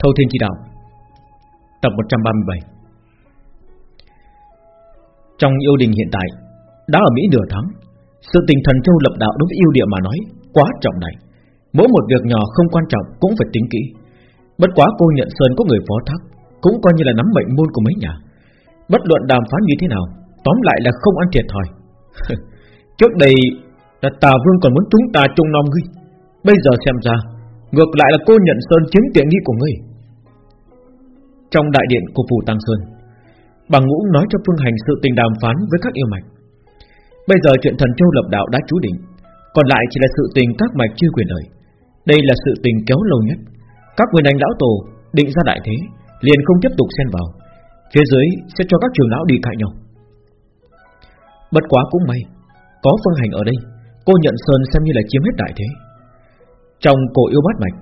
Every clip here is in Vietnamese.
Thâu Thiên Chỉ Đạo, Tập 137 Trong yêu đình hiện tại, Đã ở Mỹ nửa tháng, Sự tình thần châu lập đạo đối với yêu địa mà nói Quá trọng đại. Mỗi một việc nhỏ không quan trọng cũng phải tính kỹ. Bất quá cô nhận Sơn có người phó thác, Cũng coi như là nắm mệnh môn của mấy nhà. Bất luận đàm phán như thế nào, Tóm lại là không ăn thiệt thòi. Trước đây là Tà Vương còn muốn chúng ta trông nom ngươi. Bây giờ xem ra, Ngược lại là cô nhận Sơn chiếm tiện nghi của ngươi. Trong đại điện của Phủ Tăng Sơn. Bằng ngũ nói cho Phương Hành sự tình đàm phán với các yêu mạch. Bây giờ chuyện thần châu lập đạo đã chú định, Còn lại chỉ là sự tình các mạch chưa quyền lợi. Đây là sự tình kéo lâu nhất. Các nguyên anh lão tổ định ra đại thế, Liền không tiếp tục xen vào. Phía dưới sẽ cho các trường lão đi cãi nhau. Bất quá cũng may, Có Phương Hành ở đây, Cô nhận Sơn xem như là chiếm hết đại thế. Trong cổ yêu bát mạch,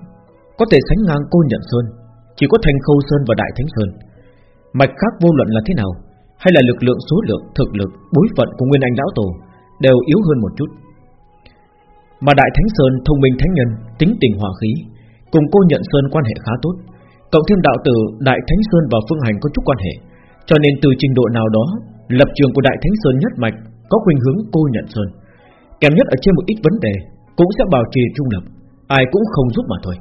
Có thể sánh ngang cô nhận Sơn chỉ có Thanh Khâu Sơn và Đại Thánh Sơn. Mạch khác vô luận là thế nào Hay là lực lượng số lượng, thực lực, bối phận của Nguyên Anh Lão Tổ Đều yếu hơn một chút. Mà Đại Thánh Sơn thông minh thánh nhân Tính tình hòa khí Cùng cô nhận Sơn quan hệ khá tốt. Cộng thêm đạo tử Đại Thánh Sơn và Phương Hành có chút quan hệ Cho nên từ trình độ nào đó Lập trường của Đại Thánh Sơn nhất mạch Có khuynh hướng cô nhận Sơn. Kèm nhất ở trên một ít vấn đề Cũng sẽ bảo trì trung lập Ai cũng không giúp mà thôi.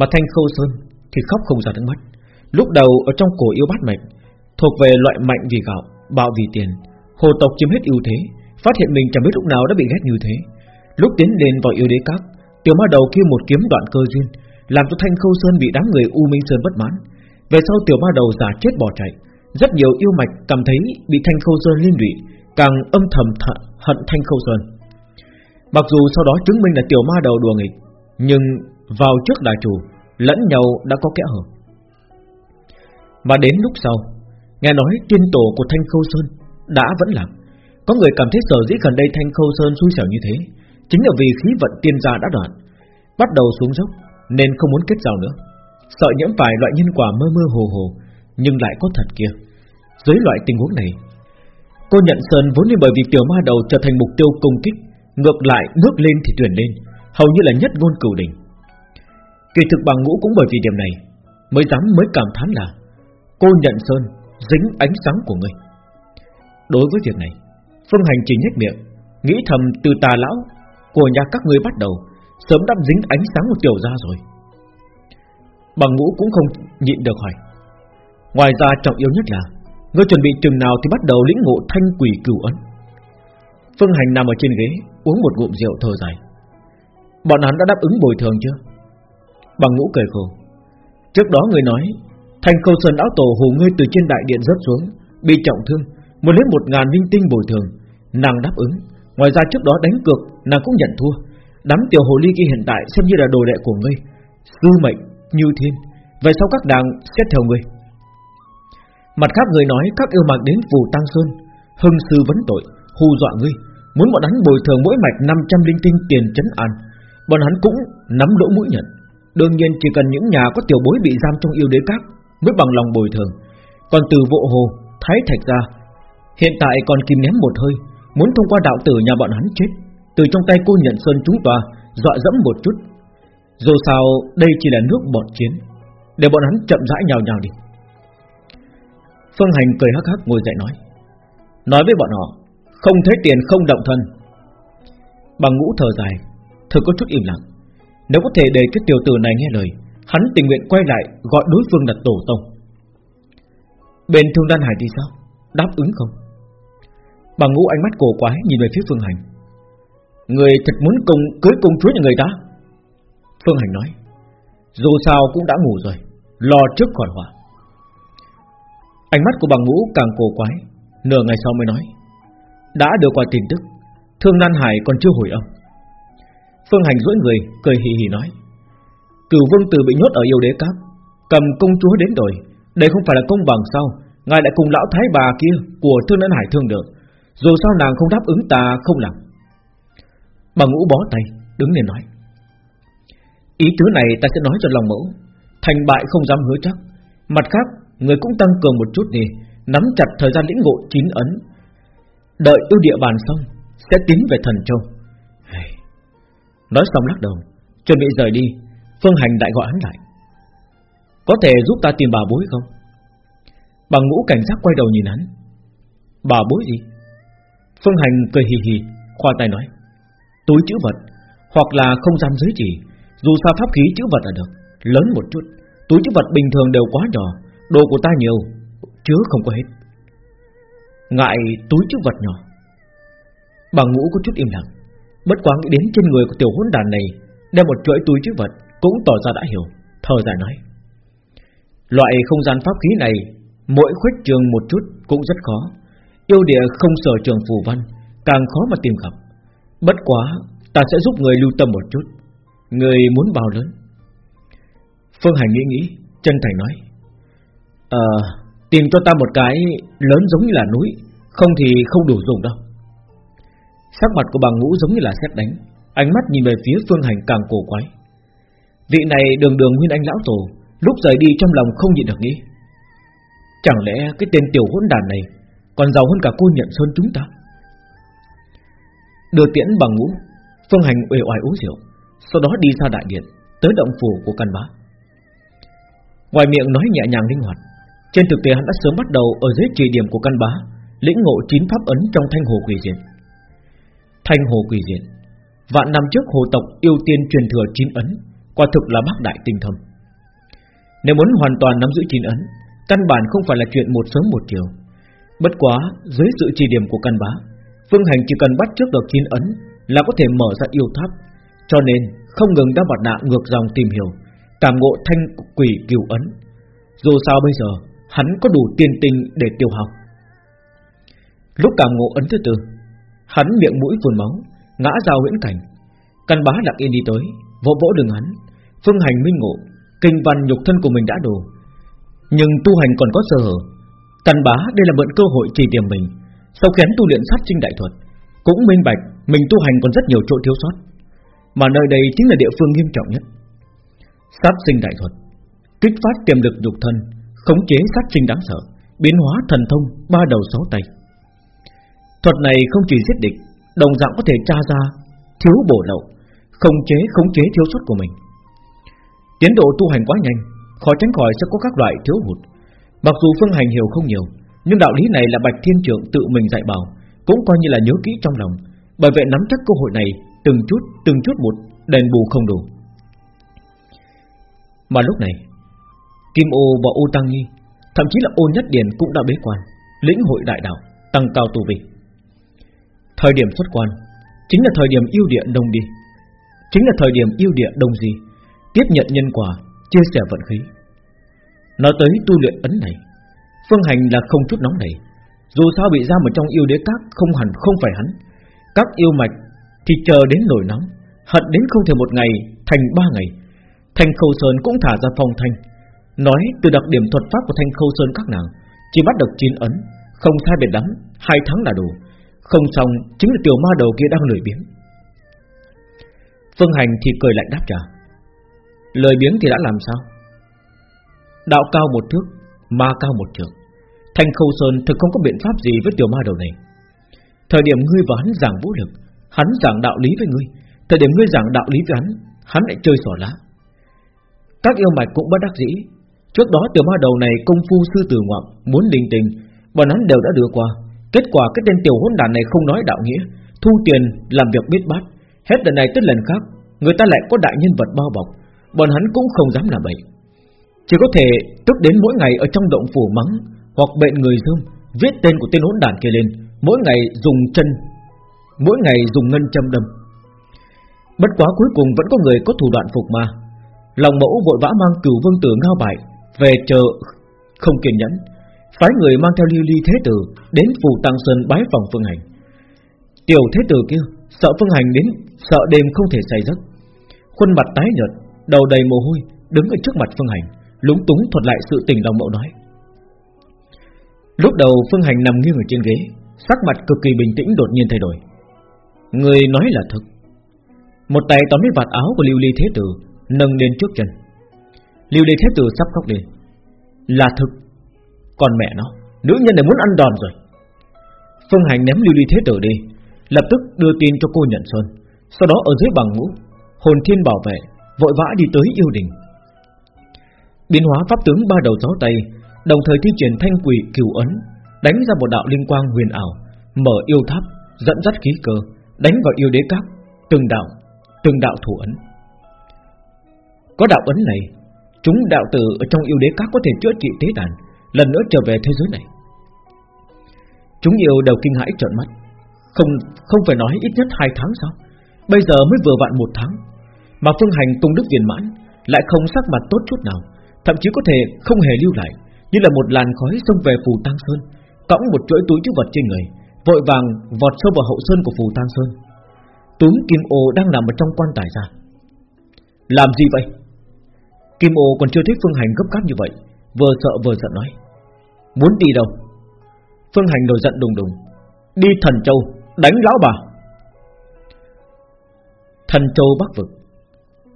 Mà Thanh Khâu Sơn Thì khóc không ra nước mắt. Lúc đầu ở trong cổ yêu bát mạch Thuộc về loại mạnh vì gạo, bạo vì tiền Hồ tộc chiếm hết ưu thế Phát hiện mình chẳng biết lúc nào đã bị ghét như thế. Lúc tiến lên vào yêu đế các Tiểu ma đầu kia một kiếm đoạn cơ duyên Làm cho Thanh Khâu Sơn bị đám người U Minh Sơn bất mãn. Về sau tiểu ma đầu giả chết bỏ chạy Rất nhiều yêu mạch cảm thấy bị Thanh Khâu Sơn liên lụy Càng âm thầm thận, hận Thanh Khâu Sơn. Mặc dù sau đó chứng minh là tiểu ma đầu đùa nghịch Nhưng vào trước đại chủ, Lẫn nhau đã có kẽ hở. Mà đến lúc sau, Nghe nói tiên tổ của Thanh Khâu Sơn Đã vẫn làm Có người cảm thấy sở dĩ gần đây Thanh Khâu Sơn xui xẻo như thế, Chính là vì khí vận tiên gia đã đoạn, Bắt đầu xuống dốc, Nên không muốn kết giao nữa. Sợ nhiễm phải loại nhân quả mơ mơ hồ hồ, Nhưng lại có thật kia. Dưới loại tình huống này, Cô nhận Sơn vốn là bởi vì tiểu ma đầu trở thành mục tiêu công kích, Ngược lại ngước lên thì tuyển lên, Hầu như là nhất ngôn cửu đỉnh. Kỳ thực bằng ngũ cũng bởi vì điểm này Mới dám mới cảm thán là Cô nhận Sơn dính ánh sáng của ngươi Đối với việc này, Phương Hành chỉ nhếch miệng, Nghĩ thầm từ tà lão Của nhà các ngươi bắt đầu Sớm đã dính ánh sáng một tiểu gia rồi. Bằng ngũ cũng không nhịn được hỏi, Ngoài ra trọng yếu nhất là Ngươi chuẩn bị chừng nào thì bắt đầu lĩnh ngộ thanh quỷ cửu ấn. Phương Hành nằm ở trên ghế, Uống một ngụm rượu thở dài. Bọn hắn đã đáp ứng bồi thường chưa? Bằng ngũ cười khổ Trước đó người nói Thành câu sơn áo tổ hồ ngươi từ trên đại điện rớt xuống Bị trọng thương Muốn lấy một ngàn linh tinh bồi thường. Nàng đáp ứng Ngoài ra trước đó đánh cược Nàng cũng nhận thua. Đám tiểu hồ ly kia hiện tại xem như là đồ đệ của ngươi. Sư mệnh, như thiên vậy sau các đàng xét theo ngươi. Mặt khác người nói các yêu mạc đến phù tăng sơn Hưng sư vấn tội Hù dọa ngươi Muốn bọn hắn bồi thường mỗi mạch 500 linh tinh tiền chấn an. Bọn hắn cũng nắm lỗ mũi nhận. Đương nhiên chỉ cần những nhà có tiểu bối bị giam trong yêu đế các Mới bằng lòng bồi thường. Còn từ vụ hồ, thái thạch ra Hiện tại còn kìm ném một hơi Muốn thông qua đạo tử nhà bọn hắn chết Từ trong tay cô nhận sơn chúng tòa Dọa dẫm một chút. Dù sao đây chỉ là nước bọn chiến Để bọn hắn chậm rãi nhào nhào đi. Phương Hành cười hắc hắc ngồi dậy nói Nói với bọn họ Không thấy tiền không động thân. Bằng ngũ thở dài Thực có chút im lặng. Nếu có thể để cái tiểu tử này nghe lời, Hắn tình nguyện quay lại gọi đối phương là tổ tông. Bên thương đan hải thì sao? Đáp ứng không? Bằng ngũ ánh mắt cổ quái nhìn về phía Phương Hành. Người thật muốn cùng, cưới công chúa nhà người ta? Phương Hành nói, Dù sao cũng đã ngủ rồi, Lo trước khỏi họa. Ánh mắt của bằng ngũ càng cổ quái, Nửa ngày sau mới nói, Đã được qua tin tức, Thương Nan Hải còn chưa hồi âm. Phương Hành duỗi người, cười hì hì nói, Cửu Vương Tử bị nhốt ở yêu đế cát, Cầm công chúa đến rồi Đây không phải là công bằng sao? Ngài lại cùng lão thái bà kia Của Thương ân Hải thương được Dù sao nàng không đáp ứng ta không làm. Bằng ngũ bó tay, Đứng lên nói, Ý tứ này ta sẽ nói cho lòng mẫu. Thành bại không dám hứa chắc. Mặt khác, Người cũng tăng cường một chút đi, Nắm chặt thời gian lĩnh ngộ chín ấn. Đợi ưu địa bàn xong, Sẽ tiến về thần châu. Nói xong lắc đầu, Chuẩn bị rời đi, Phương Hành đại gọi hắn lại. Có thể giúp ta tìm bà bối không? Bằng ngũ cảnh giác quay đầu nhìn hắn. Bà bối gì? Phương Hành cười hì hì, Khoa tay nói. Túi chữ vật, Hoặc là không gian giới chỉ, Dù sao pháp khí chữ vật là được, Lớn một chút. Túi chữ vật bình thường đều quá nhỏ, Đồ của ta nhiều, Chứa không có hết. Ngại túi chữ vật nhỏ. Bà ngũ có chút im lặng. Bất quá nghĩ đến trên người của tiểu hỗn đàn này Đeo một chuỗi túi chữ vật Cũng tỏ ra đã hiểu Thờ dài nói. Loại không gian pháp khí này, Mỗi khuếch trường một chút cũng rất khó. Yêu địa không sở trường phù văn, Càng khó mà tìm gặp. Bất quá, ta sẽ giúp người lưu tâm một chút. Người muốn bao lớn? Phương Hành nghĩ nghĩ, Chân thành nói. Ờ Tìm cho ta một cái lớn giống như là núi, Không thì không đủ dùng đâu. Sắc mặt của bà ngũ giống như là xét đánh. Ánh mắt nhìn về phía Phương Hành càng cổ quái. Vị này đường đường nguyên anh lão tổ, Lúc rời đi trong lòng không nhịn được nghĩ. Chẳng lẽ cái tên tiểu hỗn đàn này Còn giàu hơn cả cô nhận sơn chúng ta? Đưa tiễn bằng ngũ, Phương Hành uể oải uống rượu, Sau đó đi ra đại điện, Tới động phủ của căn bá. Ngoài miệng nói nhẹ nhàng linh hoạt, Trên thực tế hắn đã sớm bắt đầu Ở dưới trì điểm của căn bá, Lĩnh ngộ chín pháp ấn trong thanh hồ quỷ diệt. Thanh hồ quỷ diện. Vạn năm trước hồ tộc yêu tiên truyền thừa chín ấn, Quả thực là bác đại tinh thâm Nếu muốn hoàn toàn nắm giữ chín ấn, Căn bản không phải là chuyện một sớm một chiều. Bất quá, dưới sự chỉ điểm của căn bá, Phương Hành chỉ cần bắt trước được chín ấn Là có thể mở ra yêu tháp. Cho nên, không ngừng đã mặt nạ ngược dòng tìm hiểu, Cảm ngộ thanh quỷ kiều ấn. Dù sao bây giờ, Hắn có đủ tiền tình để tiêu học. Lúc cảm ngộ ấn thứ tư Hắn miệng mũi phun máu, Ngã ra huyễn cảnh Căn bá lặng yên đi tới, Vỗ vỗ đường hắn. Phương hành minh ngộ, Kinh văn nhục thân của mình đã đủ Nhưng tu hành còn có sơ hở. Căn bá, đây là mượn cơ hội chỉ điểm mình. Sau khi hắn tu luyện sát sinh đại thuật, Cũng minh bạch Mình tu hành còn rất nhiều chỗ thiếu sót. Mà nơi đây chính là địa phương nghiêm trọng nhất. Sát sinh đại thuật, Kích phát tiềm lực nhục thân, Khống chế sát sinh đáng sợ, Biến hóa thần thông ba đầu sáu tay. Thuật này không chỉ giết địch, Đồng dạng có thể tra ra Thiếu bổ lậu Không chế, khống chế thiếu sót của mình. Tiến độ tu hành quá nhanh, Khó tránh khỏi sẽ có các loại thiếu hụt. Mặc dù phương hành hiểu không nhiều, Nhưng đạo lý này là Bạch Thiên Trưởng tự mình dạy bảo, Cũng coi như là nhớ kỹ trong lòng, Bởi vậy nắm chắc cơ hội này Từng chút từng chút một, đền bù không đủ. Mà lúc này, Kim ô và ô Tăng Nhi, Thậm chí là ô Nhất Điền cũng đã bế quan, Lĩnh hội đại đạo, Tăng cao tu vị. Thời điểm xuất quan Chính là thời điểm yêu địa đông đi. Chính là thời điểm yêu địa đông gì, Tiếp nhận nhân quả, Chia sẻ vận khí. Nói tới tu luyện ấn này, Phương hành là không chút nóng này Dù sao bị ra một trong yêu đế các Không hẳn, không phải hắn. Các yêu mạch thì chờ đến nổi nóng, Hận đến không thể một ngày thành ba ngày. Thanh Khâu Sơn cũng thả ra phong thanh, Nói từ đặc điểm thuật pháp của Thanh Khâu Sơn các nàng, Chỉ bắt được chín ấn, Không sai biệt lắm, Hai tháng là đủ. Không xong, chính là tiểu ma đầu kia đang lười biếng. Phương Hành thì cười lạnh đáp trả. Lời biếng thì đã làm sao? Đạo cao một thước, Ma cao một trường Thanh Khâu Sơn thực không có biện pháp gì với tiểu ma đầu này. Thời điểm ngươi và hắn giảng vũ lực, Hắn giảng đạo lý với ngươi, Thời điểm ngươi giảng đạo lý với hắn Hắn lại chơi xỏ lá. Các yêu mạch cũng bất đắc dĩ. Trước đó tiểu ma đầu này công phu sư tử ngoạm, Muốn đình tình Bọn hắn đều đã đưa qua. Kết quả cái tên tiểu hỗn đàn này không nói đạo nghĩa, Thu tiền làm việc biết bát. Hết lần này tới lần khác, Người ta lại có đại nhân vật bao bọc, Bọn hắn cũng không dám làm bậy. Chỉ có thể tức đến mỗi ngày ở trong động phủ mắng Hoặc bệnh người dơm Viết tên của tên hỗn đàn kia lên, Mỗi ngày dùng chân, Mỗi ngày dùng ngân châm đâm. Bất quá cuối cùng vẫn có người có thủ đoạn phục ma. Lòng mẫu vội vã mang cửu vương tử ngao bại, Về chờ không kiên nhẫn. Phái người mang theo lưu ly thế tử Đến phủ tăng sơn bái phòng phương hành. Tiểu thế tử kia Sợ phương hành đến, Sợ đêm không thể say giấc. Khuôn mặt tái nhợt, Đầu đầy mồ hôi, Đứng ở trước mặt phương hành, Lúng túng thuật lại sự tình lòng mẫu nói. Lúc đầu phương hành nằm nghiêng ở trên ghế, Sắc mặt cực kỳ bình tĩnh đột nhiên thay đổi. Người nói là thực. Một tay tóm lấy vạt áo của Lưu Ly Thế Tử, Nâng lên trước chân. Lưu Ly Thế Tử sắp khóc lên. Là thực. Còn mẹ nó. Nữ nhân này muốn ăn đòn rồi. Phương Hành ném Lưu Ly Thế Tử đi, Lập tức đưa tin cho cô nhận Sơn. Sau đó ở dưới bằng ngũ, Hồn Thiên bảo vệ, Vội vã đi tới yêu đình. Biến hóa pháp tướng ba đầu gió tay Đồng thời thi triển thanh quỷ cửu ấn, Đánh ra một đạo linh quang huyền ảo, Mở yêu tháp, Dẫn dắt khí cơ, Đánh vào yêu đế các, Từng đạo Từng đạo thủ ấn. Có đạo ấn này, Chúng đạo tử ở trong yêu đế các có thể chữa trị tế đàn Lần nữa trở về thế giới này. Chúng yêu đều kinh hãi trợn mắt. Không không phải nói ít nhất hai tháng sao? Bây giờ mới vừa vặn một tháng, Mà phương hành tung đức viên mãn Lại không sắc mặt tốt chút nào, Thậm chí có thể không hề lưu lại, Như là một làn khói xông về phù tăng sơn, Cõng một chuỗi túi chứa vật trên người, Vội vàng vọt sâu vào hậu sơn của phù tăng sơn. Túm kim ô đang nằm ở trong quan tài ra. Làm gì vậy? Kim ô còn chưa thích phương hành gấp gáp như vậy, Vừa sợ vừa giận nói. Muốn đi đâu? Phương hành nổi giận đùng đùng. Đi thần châu, đánh lão bà. Thần châu bắc vực.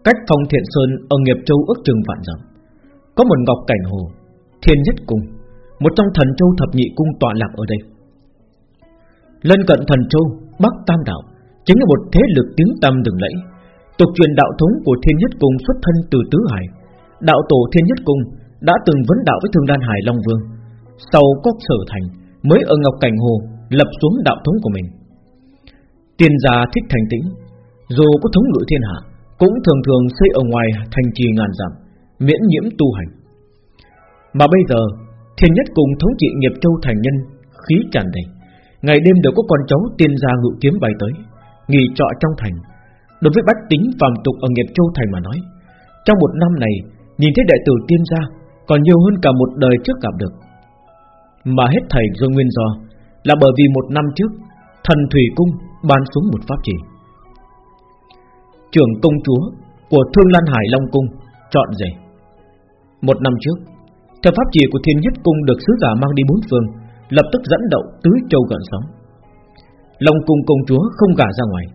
Cách phong thiện sơn, ở nghiệp châu ước chừng vạn dặm. Có một ngọc cảnh hồ, Thiên nhất cung. Một trong thần châu thập nhị cung tọa lạc ở đây. Lân cận thần châu, Bắc Tam Đạo, Chính là một thế lực tiếng tăm đừng lẫy. Tục truyền đạo thống của Thiên Nhất Cung xuất thân từ Tứ Hải. Đạo tổ Thiên Nhất Cung Đã từng vấn đạo với Thương Đan Hải Long Vương. Sau có sở thành, Mới ở Ngọc Cảnh Hồ Lập xuống đạo thống của mình. Tiên gia thích thành tĩnh, Dù có thống ngự thiên hạ, Cũng thường thường xây ở ngoài thành trì ngàn dặm, Miễn nhiễm tu hành. Mà bây giờ, Thiên Nhất cùng thống trị nghiệp châu thành nhân, Khí tràn đầy, Ngày đêm đều có con cháu tiên gia ngự kiếm bay tới, Nghỉ trọ trong thành. Đối với bách tính phàm tục ở nghiệp châu thành mà nói, Trong một năm này, Nhìn thấy đệ tử tiên gia Còn nhiều hơn cả một đời trước gặp được. Mà hết thầy do nguyên do, Là bởi vì một năm trước, Thần Thủy Cung ban xuống một pháp chỉ Trưởng công chúa Của Thương Lan Hải Long Cung Chọn rể. Một năm trước, Theo pháp chỉ của Thiên Nhất Cung Được sứ giả mang đi bốn phương, Lập tức dẫn động tứ châu gần sóng. Long Cung công chúa không gả ra ngoài.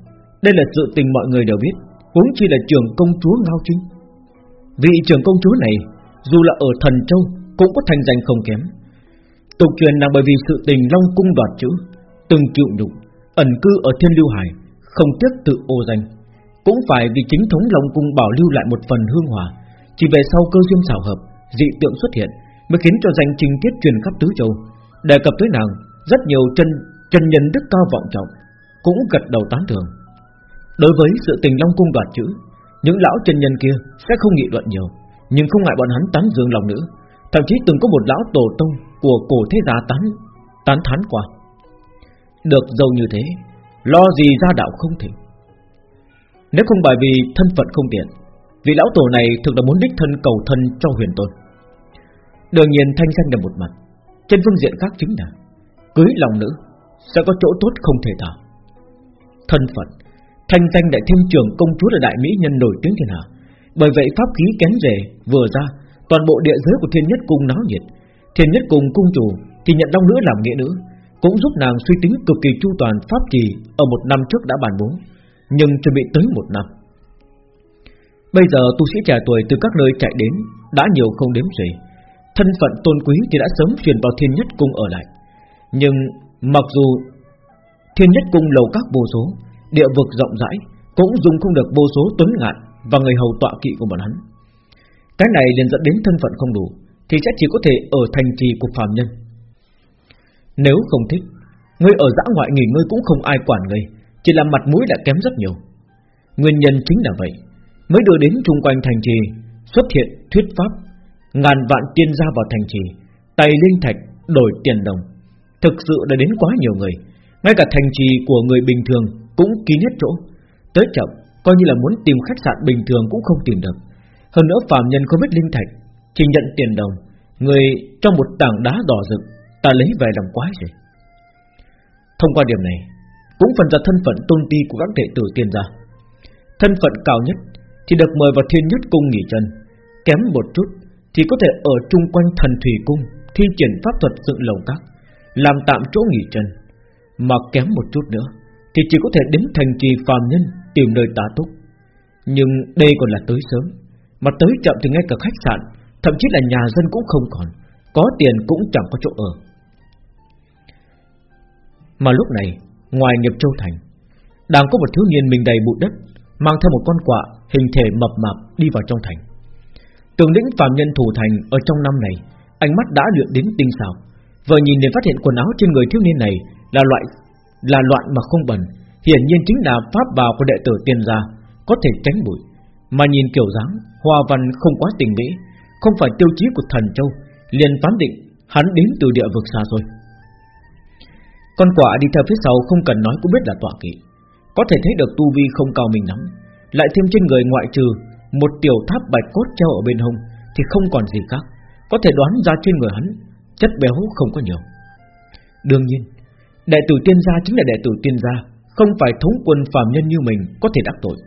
Đây là sự tình mọi người đều biết, Huống chi là trưởng công chúa Ngao Trinh. Vị trưởng công chúa này, Dù là ở thần châu, Cũng có thành danh không kém. Tục truyền là bởi vì sự tình Long Cung đoạt chữ, Từng chịu nhục, Ẩn cư ở thiên lưu hải, Không tiếc tự ô danh. Cũng phải vì chính thống Long Cung bảo lưu lại một phần hương hòa, Chỉ về sau cơ duyên xảo hợp, Dị tượng xuất hiện, Mới khiến cho danh trình tiết truyền khắp tứ châu. Đề cập tới nàng, Rất nhiều chân chân nhân đức cao vọng trọng, Cũng gật đầu tán thưởng. Đối với sự tình Long Cung đoạt chữ, Những lão chân nhân kia sẽ không nghị luận nhiều, Nhưng không ngại bọn hắn tán dương lòng nữ. Thậm chí từng có một lão tổ tông của cổ thế gia tán Tán thán qua. Được giàu như thế, Lo gì gia đạo không thể. Nếu không bởi vì thân phận không tiện, Vị lão tổ này thực là muốn đích thân cầu thân cho huyền tôn. Đương nhiên thanh danh là một mặt, Trên phương diện khác chính là Cưới lòng nữ Sẽ có chỗ tốt không thể tả Thân phận, Thanh danh đại thiên trưởng công chúa là đại mỹ nhân nổi tiếng thiên hạ. Bởi vậy pháp khí kén rể vừa ra, Toàn bộ địa giới của thiên nhất cung náo nhiệt Thiên nhất cung cung chủ Thì nhận đông nữ làm nghĩa nữ, Cũng giúp nàng suy tính cực kỳ chu toàn pháp trì Ở một năm trước đã bàn bố, Nhưng chuẩn bị tới một năm. Bây giờ tu sĩ trẻ tuổi từ các nơi chạy đến Đã nhiều không đếm xuể. Thân phận tôn quý thì đã sớm truyền vào thiên nhất cung ở lại. Nhưng mặc dù Thiên nhất cung lầu các vô số, Địa vực rộng rãi, Cũng dùng không được vô số tuấn ngạn Và người hầu tọa kỵ của bọn hắn. Cái này liền dẫn đến thân phận không đủ. Thì sẽ chỉ có thể ở thành trì của phàm nhân. Nếu không thích Ngươi ở dã ngoại nghỉ ngơi cũng không ai quản ngươi Chỉ là mặt mũi đã kém rất nhiều. Nguyên nhân chính là vậy, Mới đưa đến chung quanh thành trì, Xuất hiện thuyết pháp, Ngàn vạn tiên ra vào thành trì, Tay linh thạch, đổi tiền đồng. Thực sự đã đến quá nhiều người, Ngay cả thành trì của người bình thường Cũng kín hết chỗ. Tới chậm, coi như là muốn tìm khách sạn bình thường Cũng không tìm được. Hơn nữa phàm nhân không biết linh thạch chỉ nhận tiền đồng, Người trong một tảng đá đỏ rực, Ta lấy về làm quái gì? Thông qua điểm này, Cũng phần ra thân phận tôn ti của các đệ tử tiên gia. Thân phận cao nhất Thì được mời vào thiên nhất cung nghỉ chân. Kém một chút Thì có thể ở chung quanh thần thủy cung, Thi triển pháp thuật dựng lầu các, làm tạm chỗ nghỉ chân. Mà kém một chút nữa Thì chỉ có thể đến thành trì phàm nhân Tìm nơi tá túc. Nhưng đây còn là tới sớm, Mà tới chậm thì ngay cả khách sạn Thậm chí là nhà dân cũng không còn, Có tiền cũng chẳng có chỗ ở. Mà lúc này, Ngoài nghiệp châu thành, Đang có một thiếu niên mình đầy bụi đất, Mang theo một con quạ Hình thể mập mạp đi vào trong thành. Tường lĩnh phàm nhân thủ thành Ở trong năm này, Ánh mắt đã luyện đến tinh xảo, Vừa nhìn để phát hiện quần áo trên người thiếu niên này Là loại, là loạn mà không bẩn, Hiển nhiên chính là pháp bào của đệ tử tiên gia, Có thể tránh bụi. Mà nhìn kiểu dáng, Hoa văn không quá tình mỹ không phải tiêu chí của thần châu, liền phán định hắn đến từ địa vực xa rồi Con quả đi theo phía sau không cần nói cũng biết là tọa kỵ, Có thể thấy được tu vi không cao mình lắm, Lại thêm trên người ngoại trừ Một tiểu tháp bạch cốt treo ở bên hông Thì không còn gì khác, Có thể đoán ra trên người hắn Chất béo không có nhiều. Đương nhiên, Đệ tử tiên gia chính là đệ tử tiên gia, Không phải thống quân phàm nhân như mình Có thể đắc tội,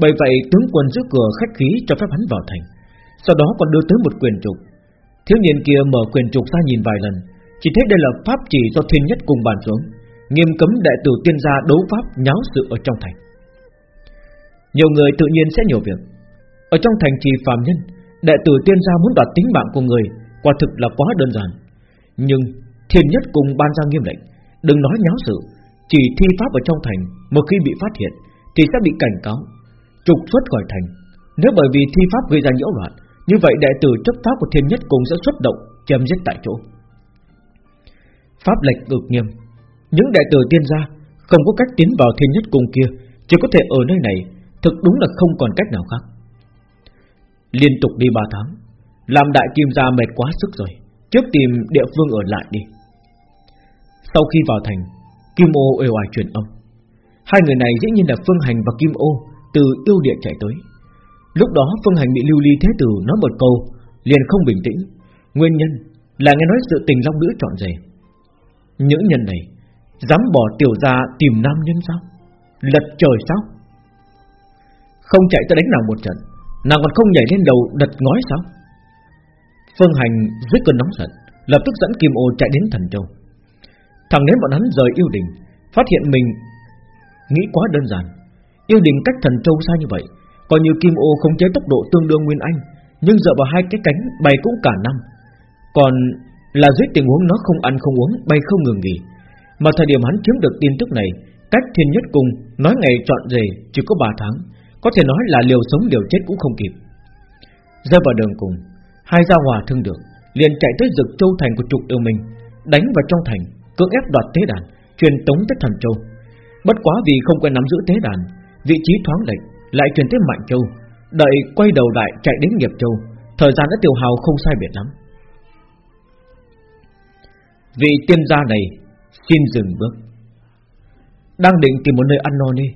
Bởi vậy tướng quân giữ cửa khách khí cho phép hắn vào thành. Sau đó còn đưa tới một quyền trục. Thiếu niên kia mở quyền trục ra nhìn vài lần, Chỉ thấy đây là pháp chỉ do thiên nhất cùng bàn xuống, Nghiêm cấm đệ tử tiên gia đấu pháp nháo sự ở trong thành. Nhiều người tự nhiên sẽ nhiều việc. Ở trong thành trì phàm nhân, Đệ tử tiên gia muốn đoạt tính mạng của người, Quả thực là quá đơn giản. Nhưng thiên nhất cùng ban ra nghiêm lệnh, Đừng nói nháo sự, Chỉ thi pháp ở trong thành, Một khi bị phát hiện, Thì sẽ bị cảnh cáo, Trục xuất khỏi thành. Nếu bởi vì thi pháp gây ra nhiễu loạn như vậy đệ tử chấp pháp của thiên nhất cung sẽ xuất động, Chém giết tại chỗ. Pháp lệnh cực nghiêm. Những đệ tử tiên gia Không có cách tiến vào thiên nhất cung kia, Chỉ có thể ở nơi này, Thực đúng là không còn cách nào khác. Liên tục đi 3 tháng, Làm đại kim gia mệt quá sức rồi, Trước tìm địa phương ở lại đi. Sau khi vào thành, Kim ô êu oài truyền âm. Hai người này dĩ nhiên là Phương Hành và Kim ô Từ yêu địa chạy tới. Lúc đó Phương Hành bị lưu ly thế tử nói một câu, Liền không bình tĩnh. Nguyên nhân là nghe nói sự tình long nữ trọn rể Những nhân này, Dám bỏ tiểu ra tìm nam nhân sao? Lật trời sao? Không chạy tới đánh nàng một trận, Nàng còn không nhảy lên đầu đật ngói sao? Phương Hành dưới cơn nóng giận, Lập tức dẫn Kim ô chạy đến thần châu. Thằng đến bọn hắn rời yêu đình, Phát hiện mình Nghĩ quá đơn giản. Yêu đình cách thần châu xa như vậy coi như kim ô không chế tốc độ tương đương nguyên anh Nhưng dựa vào hai cái cánh bay cũng cả năm. Còn là dưới tình huống nó không ăn không uống Bay không ngừng nghỉ. Mà thời điểm hắn chiếm được tin tức này Cách thiên nhất cung Nói ngày chọn rề chỉ có 3 tháng Có thể nói là liều sống liều chết cũng không kịp. Rơi vào đường cùng Hai gia hòa thương được Liền chạy tới rực châu thành của trục yêu mình Đánh vào trong thành cưỡng ép đoạt tế đàn, truyền tống tới thần châu. Bất quá vì không quen nắm giữ tế đàn, vị trí thoáng lệch lại truyền tới mạnh châu, đợi quay đầu lại chạy đến nghiệp châu, thời gian đã tiêu hao không sai biệt lắm. Vị tiên gia này xin dừng bước. Đang định tìm một nơi ăn no đi,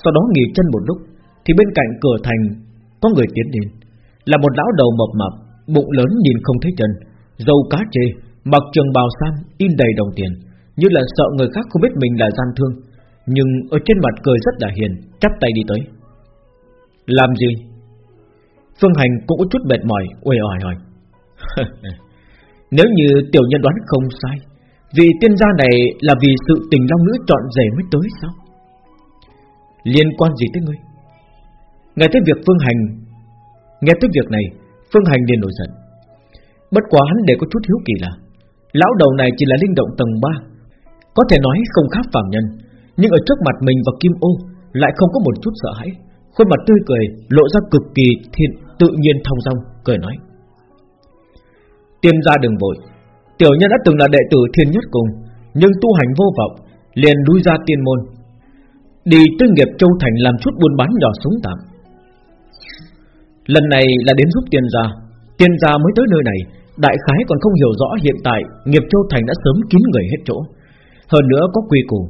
sau đó nghỉ chân một lúc, thì bên cạnh cửa thành có người tiến đến, là một lão đầu mập mập bụng lớn nhìn không thấy chân, dâu cá chê, mặc trường bào sam in đầy đồng tiền, như là sợ người khác không biết mình là gian thương Nhưng ở trên mặt cười rất là hiền Chắp tay đi tới làm gì? Phương Hành cũng có chút mệt mỏi, uể oải hỏi. Nếu như tiểu nhân đoán không sai, Vì tiên gia này là vì sự tình long nữ chọn rể mới tới sao? Liên quan gì tới ngươi? Nghe tới việc Phương Hành, Nghe tới việc này, Phương Hành liền nổi giận. Bất quá hắn để có chút hiếu kỳ là, Lão đầu này chỉ là linh động tầng 3 có thể nói không khác phàm nhân, Nhưng ở trước mặt mình và Kim Ô Lại không có một chút sợ hãi. Khuôn mặt tươi cười lộ ra cực kỳ thiện, Tự nhiên thông dong, cười nói. Tiên gia đừng vội. Tiểu nhân đã từng là đệ tử thiên nhất cùng, Nhưng tu hành vô vọng, Liền lui ra tiên môn. Đi tư nghiệp Châu Thành làm chút buôn bán nhỏ sống tạm. Lần này là đến giúp tiên gia. Tiên gia mới tới nơi này, Đại khái còn không hiểu rõ hiện tại Nghiệp Châu Thành đã sớm kín người hết chỗ. Hơn nữa có quy củ,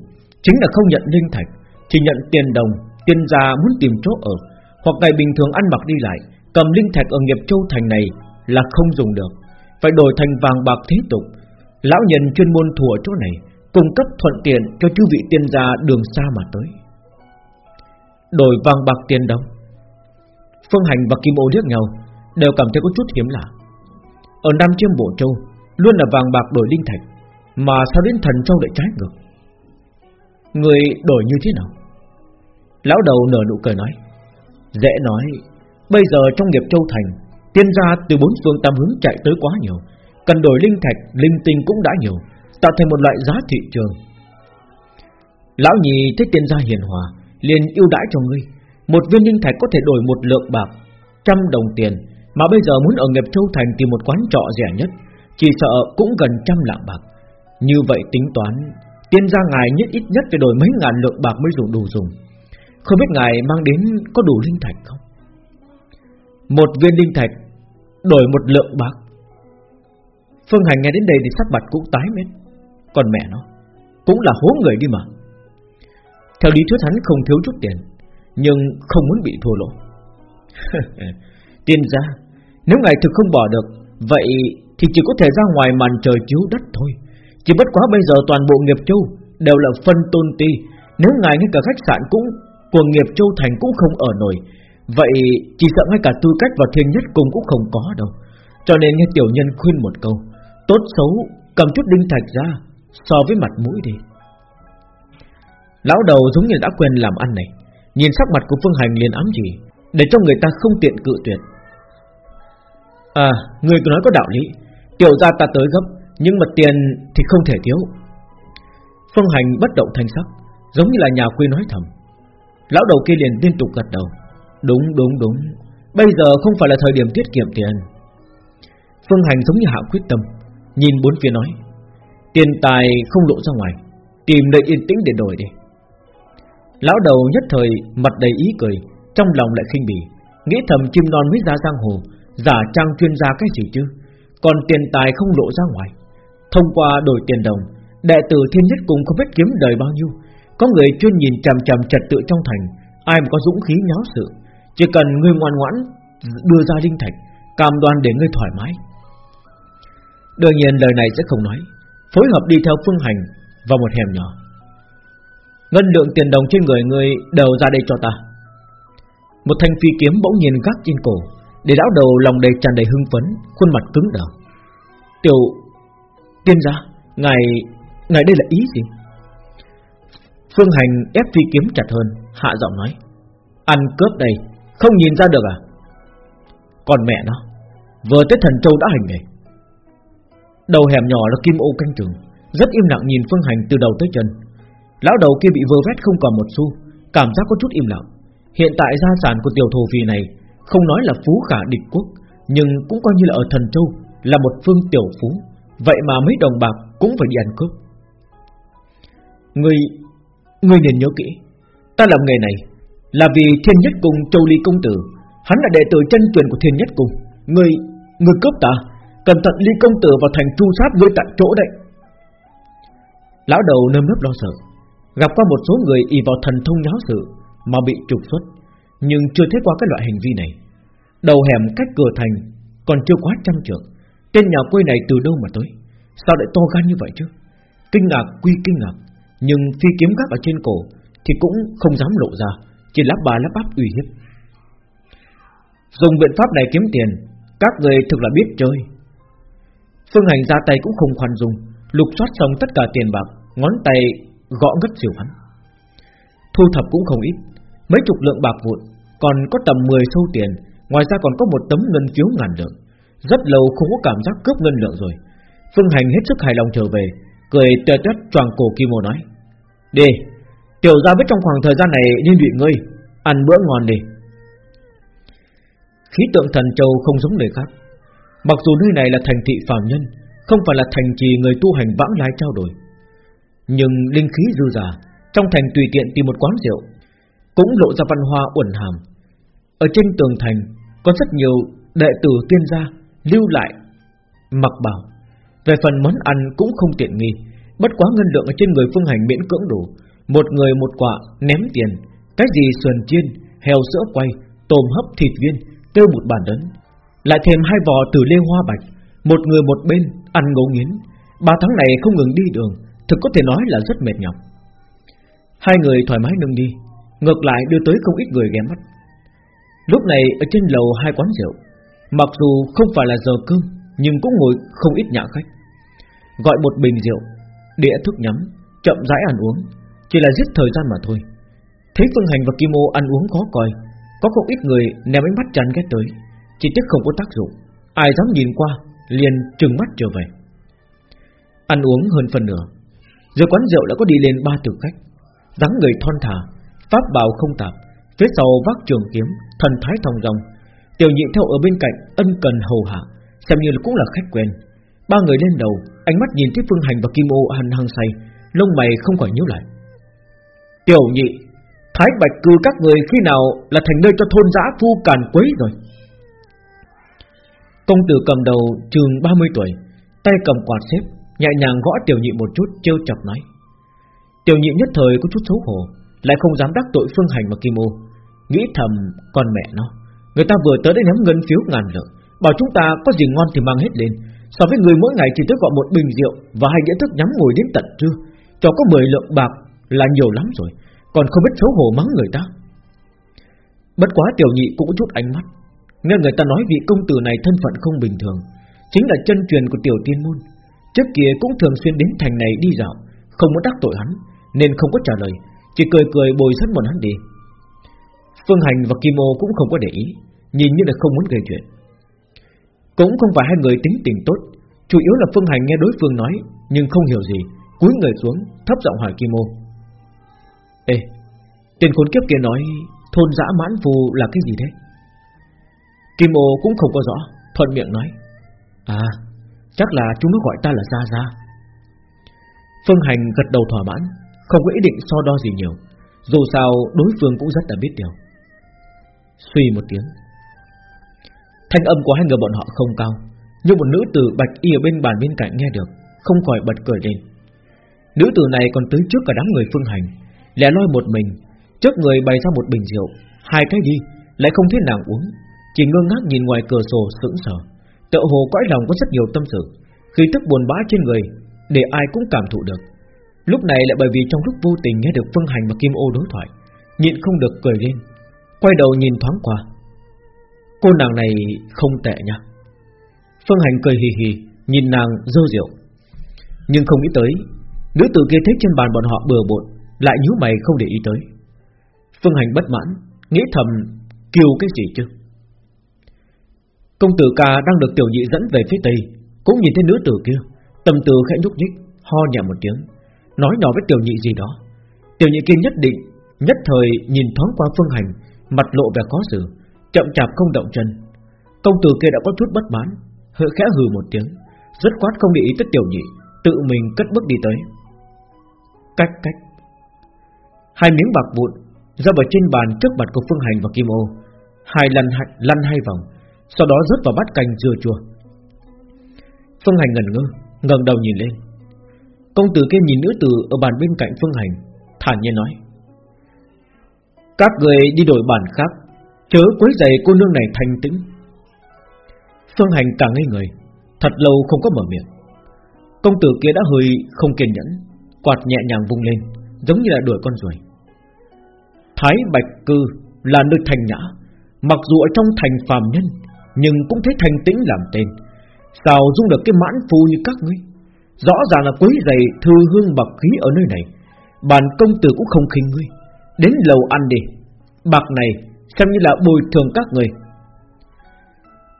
Chính là không nhận linh thạch, Chỉ nhận tiền đồng Tiên gia muốn tìm chỗ ở, Hoặc ngày bình thường ăn mặc đi lại, Cầm linh thạch ở nghiệp châu thành này Là không dùng được, Phải đổi thành vàng bạc thế tục. Lão nhân chuyên môn thùa chỗ này, Cung cấp thuận tiện cho chư vị tiên gia đường xa mà tới. Đổi vàng bạc tiền đồng. Phương Hành và Kim Ô liếc nhau, Đều cảm thấy có chút hiếm lạ. Ở Nam Chiêm Bộ Châu, Luôn là vàng bạc đổi linh thạch, mà sao đến thần châu lại trái ngược? Người đổi như thế nào? Lão đầu nở nụ cười nói Dễ nói Bây giờ trong nghiệp châu thành Tiên gia từ bốn phương tam hướng chạy tới quá nhiều Cần đổi linh thạch, linh tinh cũng đã nhiều Tạo thành một loại giá thị trường. Lão nhì thích tiên gia hiền hòa liền yêu đãi cho ngươi Một viên linh thạch có thể đổi một lượng bạc Trăm đồng tiền Mà bây giờ muốn ở Nghiệp Châu Thành tìm một quán trọ rẻ nhất Chỉ sợ cũng gần trăm lạng bạc. Như vậy tính toán Tiên gia ngài nhất ít nhất phải đổi mấy ngàn lượng bạc mới đủ đủ dùng. Không biết ngài mang đến có đủ linh thạch không? Một viên linh thạch Đổi một lượng bạc. Phương Hành nghe đến đây thì sắc mặt cũng tái mét. Còn mẹ nó, Cũng là hố người đi mà. Theo lý thuyết hắn không thiếu chút tiền, Nhưng không muốn bị thua lỗ. Tiên gia, Nếu ngài thực không bỏ được, Vậy thì chỉ có thể ra ngoài màn trời chiếu đất thôi. Chỉ bất quá bây giờ toàn bộ nghiệp châu Đều là phân tôn ti. Nếu ngài ngay cả khách sạn cũng của nghiệp châu thành cũng không ở nổi. Vậy chỉ sợ ngay cả tư cách vào thiên nhất cùng cũng không có đâu. Cho nên nghe tiểu nhân khuyên một câu, Tốt xấu, cầm chút đinh thạch ra, So với mặt mũi đi. Lão đầu giống như đã quen làm ăn này, Nhìn sắc mặt của Phương Hành liền ám chỉ, Để cho người ta không tiện cự tuyệt. À Người nói có đạo lý, Tiểu ra ta tới gấp, Nhưng mà tiền thì không thể thiếu. Phương Hành bất động thanh sắc, Giống như là nhà quê nói thầm. Lão đầu kia liền liên tục gật đầu. Đúng đúng đúng. Bây giờ không phải là thời điểm tiết kiệm tiền. Phương Hành giống như hạ quyết tâm, Nhìn bốn phía nói. Tiền tài không lộ ra ngoài, Tìm nơi yên tĩnh để đổi đi. Lão đầu nhất thời mặt đầy ý cười, Trong lòng lại khinh bỉ. Nghĩ thầm chim non mới ra giang hồ, Giả trang chuyên gia cái gì chứ? Còn tiền tài không lộ ra ngoài. Thông qua đổi tiền đồng, Đệ tử thiên nhất cùng không biết kiếm đời bao nhiêu. Có người chuyên nhìn chằm chằm trật tự trong thành, Ai mà có dũng khí nháo sự. Chỉ cần ngươi ngoan ngoãn Đưa ra linh thạch, Cam đoan để ngươi thoải mái. Đương nhiên lời này sẽ không nói. Phối hợp đi theo phương hành Vào một hẻm nhỏ. Ngân lượng tiền đồng trên người ngươi Đều ra đây cho ta. Một thanh phi kiếm bỗng nhiên gác trên cổ, Để lão đầu lòng đầy tràn đầy hưng phấn, Khuôn mặt cứng đờ. Tiểu Tiên gia, Ngài Ngài đây là ý gì? Phương hành ép phi kiếm chặt hơn, Hạ giọng nói. Ăn cướp đây, Không nhìn ra được à? Còn mẹ nó, Vừa tới thần châu đã hành nghề. Đầu hẻm nhỏ là kim ô canh trường, Rất im lặng nhìn Phương Hành từ đầu tới chân. Lão đầu kia bị vơ vét không còn một xu, Cảm giác có chút im lặng. Hiện tại gia sản của tiểu thổ phì này Không nói là phú khả địch quốc, Nhưng cũng coi như là ở thần châu, Là một phương tiểu phú. Vậy mà mấy đồng bạc cũng phải đi ăn cướp. Người Ngươi nên nhớ kỹ Ta làm nghề này Là vì thiên nhất cung châu ly công tử. Hắn là đệ tử chân truyền của thiên nhất cung. Ngươi, ngươi cướp ta Cẩn thận ly công tử vào thành tru sát ngươi tại chỗ đấy. Lão đầu nơm nớp lo sợ Gặp qua một số người y vào thần thông nháo sự Mà bị trục xuất Nhưng chưa thấy qua cái loại hành vi này. Đầu hẻm cách cửa thành Còn chưa quá trăm trượng Tên nhà quê này từ đâu mà tới? Sao lại to gan như vậy chứ? Kinh ngạc quy kinh ngạc. Nhưng phi kiếm gác ở trên cổ Thì cũng không dám lộ ra, Chỉ lắp bà lắp bắp uy hiếp. Dùng biện pháp này kiếm tiền, Các người thực là biết chơi. Phương Hành ra tay cũng không khoan dung, Lục soát xong tất cả tiền bạc, Ngón tay gõ ngất xỉu hắn. Thu thập cũng không ít, Mấy chục lượng bạc vụn, Còn có tầm 10 sâu tiền, Ngoài ra còn có một tấm ngân phiếu ngàn lượng. Rất lâu không có cảm giác cướp ngân lượng rồi. Phương Hành hết sức hài lòng trở về Cười tê tét choàng cổ Kim Ô nói, Đi, Tiểu ra biết trong khoảng thời gian này nên bị ngươi, Ăn bữa ngon đi. Khí tượng thần châu không giống nơi khác. Mặc dù nơi này là thành thị phàm nhân, Không phải là thành trì người tu hành vãng lai trao đổi, Nhưng linh khí dư giả Trong thành tùy tiện tìm một quán rượu, Cũng lộ ra văn hoa uẩn hàm. Ở trên tường thành, Có rất nhiều đệ tử tiên gia Lưu lại Mặc bảo. Về phần món ăn cũng không tiện nghi. Bất quá ngân lượng ở trên người phương hành miễn cưỡng đủ. Một người một quả, ném tiền. Cái gì sườn chiên, Heo sữa quay, Tôm hấp thịt viên Kêu một bàn đấn. Lại thêm hai vò từ lê hoa bạch. Một người một bên, ăn ngấu nghiến. Ba tháng này không ngừng đi đường, Thực có thể nói là rất mệt nhọc. Hai người thoải mái nâng đi. Ngược lại đưa tới không ít người ghé mắt. Lúc này, ở trên lầu hai quán rượu, Mặc dù không phải là giờ cơm, Nhưng cũng ngồi không ít nhã khách. Gọi một bình rượu. Đĩa thức nhắm, Chậm rãi ăn uống. Chỉ là giết thời gian mà thôi. Thấy Phương Hành và Kim Ô ăn uống khó coi. Có không ít người ném ánh mắt chán ghét tới. Chỉ tiếc không có tác dụng. Ai dám nhìn qua, liền trừng mắt trở về. Ăn uống hơn phần nửa. Rồi quán rượu đã có đi lên ba tử khách. Dáng người thon thả, Pháp bào không tạp. Phía sau vác trường kiếm, Thần thái thong dong. Tiểu nhị theo ở bên cạnh ân cần hầu hạ, Xem như cũng là khách quen. Ba người lên đầu, Ánh mắt nhìn thấy Phương Hành và Kim Ô hằn hăng say, Lông mày không khỏi nhíu lại. Tiểu nhị, Thái Bạch cư các người khi nào là thành nơi cho thôn giã phu càn quấy rồi? Công tử cầm đầu trường 30 tuổi, Tay cầm quạt xếp, Nhẹ nhàng gõ tiểu nhị một chút, trêu chọc nói. Tiểu nhị nhất thời có chút xấu hổ, Lại không dám đắc tội Phương Hành và Kim Ô. Nghĩ thầm, con mẹ nó, Người ta vừa tới đây ném ngân phiếu ngàn lượng, Bảo chúng ta có gì ngon thì mang hết lên So với người mỗi ngày chỉ tới gọi một bình rượu Và hai đĩa thức nhắm ngồi đến tận trưa. Cho có 10 lượng bạc là nhiều lắm rồi, Còn không biết xấu hổ mắng người ta. Bất quá tiểu nhị cũng chút ánh mắt. Nghe người ta nói vị công tử này thân phận không bình thường, Chính là chân truyền của tiểu tiên môn. Trước kia cũng thường xuyên đến thành này đi dạo, Không muốn đắc tội hắn, Nên không có trả lời, Chỉ cười cười bồi dẫn bọn hắn đi. Phương Hành và Kim Ô cũng không có để ý, Nhìn như là không muốn gây chuyện. Cũng không phải hai người tính tình tốt, Chủ yếu là Phương Hành nghe đối phương nói, Nhưng không hiểu gì, Cúi người xuống, thấp giọng hỏi Kim Ô. Ê Tiền khốn kiếp kia nói, Thôn dã mãn phù là cái gì thế? Kim Ô cũng không có rõ, Thuận miệng nói À chắc là chúng nó gọi ta là Gia Gia. Phương Hành gật đầu thỏa mãn, Không có ý định so đo gì nhiều, Dù sao đối phương cũng rất là biết điều. Suy một tiếng Thanh âm của hai người bọn họ không cao, Nhưng một nữ tử bạch y ở bên bàn bên cạnh nghe được, Không khỏi bật cười lên. Nữ tử này còn tới trước cả đám người phương hành, Lẻ loi một mình, Trước người bày ra một bình rượu, Hai cái đi, Lại không thấy nàng uống, Chỉ ngơ ngác nhìn ngoài cửa sổ sững sờ. Tựa hồ cõi lòng có rất nhiều tâm sự, Khi tức buồn bã trên người, Để ai cũng cảm thụ được. Lúc này lại bởi vì trong lúc vô tình nghe được Phương Hành và Kim Ô đối thoại, Nhịn không được cười lên, Quay đầu nhìn thoáng qua. Cô nàng này không tệ nha Phương Hành cười hì hì, Nhìn nàng dơ rượu Nhưng không nghĩ tới, Nữ tử kia thích trên bàn bọn họ bừa bộn, Lại nhíu mày không để ý tới. Phương Hành bất mãn, Nghĩ thầm kiều cái gì chứ? Công tử ca đang được tiểu nhị dẫn về phía tây, Cũng nhìn thấy nữ tử kia, Tâm tư khẽ nhúc nhích, Ho nhẹ một tiếng, Nói nhỏ với tiểu nhị gì đó. Tiểu nhị kia nhất định, Nhất thời nhìn thoáng qua phương hành, Mặt lộ vẻ có xử Chậm chạp không động chân. Công tử kia đã có chút bất mãn, Hơi khẽ hừ một tiếng Rất quát không để ý tới tiểu nhị, Tự mình cất bước đi tới. Cách cách. Hai miếng bạc vụn rơi vào trên bàn trước mặt của Phương Hành và Kim Ô. Hai lần lăn hai vòng, Sau đó rớt vào bát canh dưa chua. Phương Hành ngẩn ngơ, ngẩng đầu nhìn lên. Công tử kia nhìn nữ tử ở bàn bên cạnh Phương Hành, Thản nhiên nói. Các người đi đổi bàn khác Chớ quấy giày cô nương này thanh tĩnh. Phương Hành càng ngây người, Thật lâu không có mở miệng. Công tử kia đã hơi không kiên nhẫn, Quạt nhẹ nhàng vung lên, Giống như là đuổi con ruồi. Thái Bạch Cư là nơi thành nhã, Mặc dù ở trong thành phàm nhân, Nhưng cũng thấy thanh tĩnh làm tên. Sao dung được cái mãn phu như các ngươi? Rõ ràng là quấy giày thư hương bạc khí ở nơi này. Bản công tử cũng không khinh ngươi. Đến lầu ăn đi. Bạc này xem như là bồi thường các người.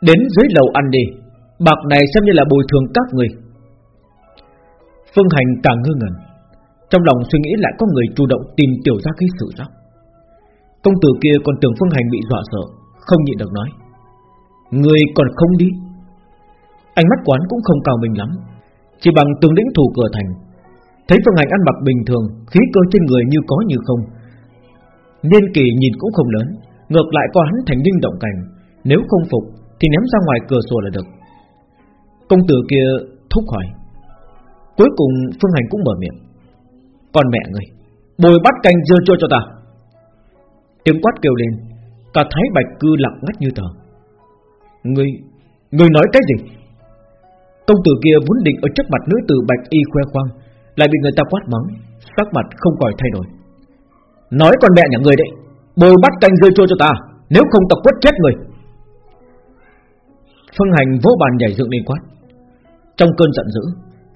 Đến dưới lầu ăn đi, Bạc này xem như là bồi thường các người. Phương Hành càng ngơ ngẩn, Trong lòng suy nghĩ lại có người chủ động tìm tiểu ra cái sự đó. Công tử kia còn tưởng Phương Hành bị dọa sợ, Không nhịn được nói, Người còn không đi? Ánh mắt quán cũng không cao mình lắm, Chỉ bằng tướng lĩnh thủ cửa thành, Thấy Phương Hành ăn mặc bình thường, Khí cơ trên người như có như không. Niên kỳ nhìn cũng không lớn Ngược lại có hắn thành linh động cảnh, Nếu không phục thì ném ra ngoài cửa sổ là được. Công tử kia thúc hỏi. Cuối cùng Phương Hành cũng mở miệng. Còn mẹ người Bồi bắt canh dưa chua cho ta. Tiếng quát kêu lên, Cả thái bạch cư lặng ngắt như tờ. Người Người nói cái gì? Công tử kia vốn định ở trước mặt nữ tử bạch y khoe khoang, Lại bị người ta quát mắng, Sắc mặt không còn thay đổi. Nói con mẹ nhà người đấy. Bồi bắt canh dưa chua cho ta Nếu không tập quất chết người. Phương hành vỗ bàn nhảy dựng lên quát. Trong cơn giận dữ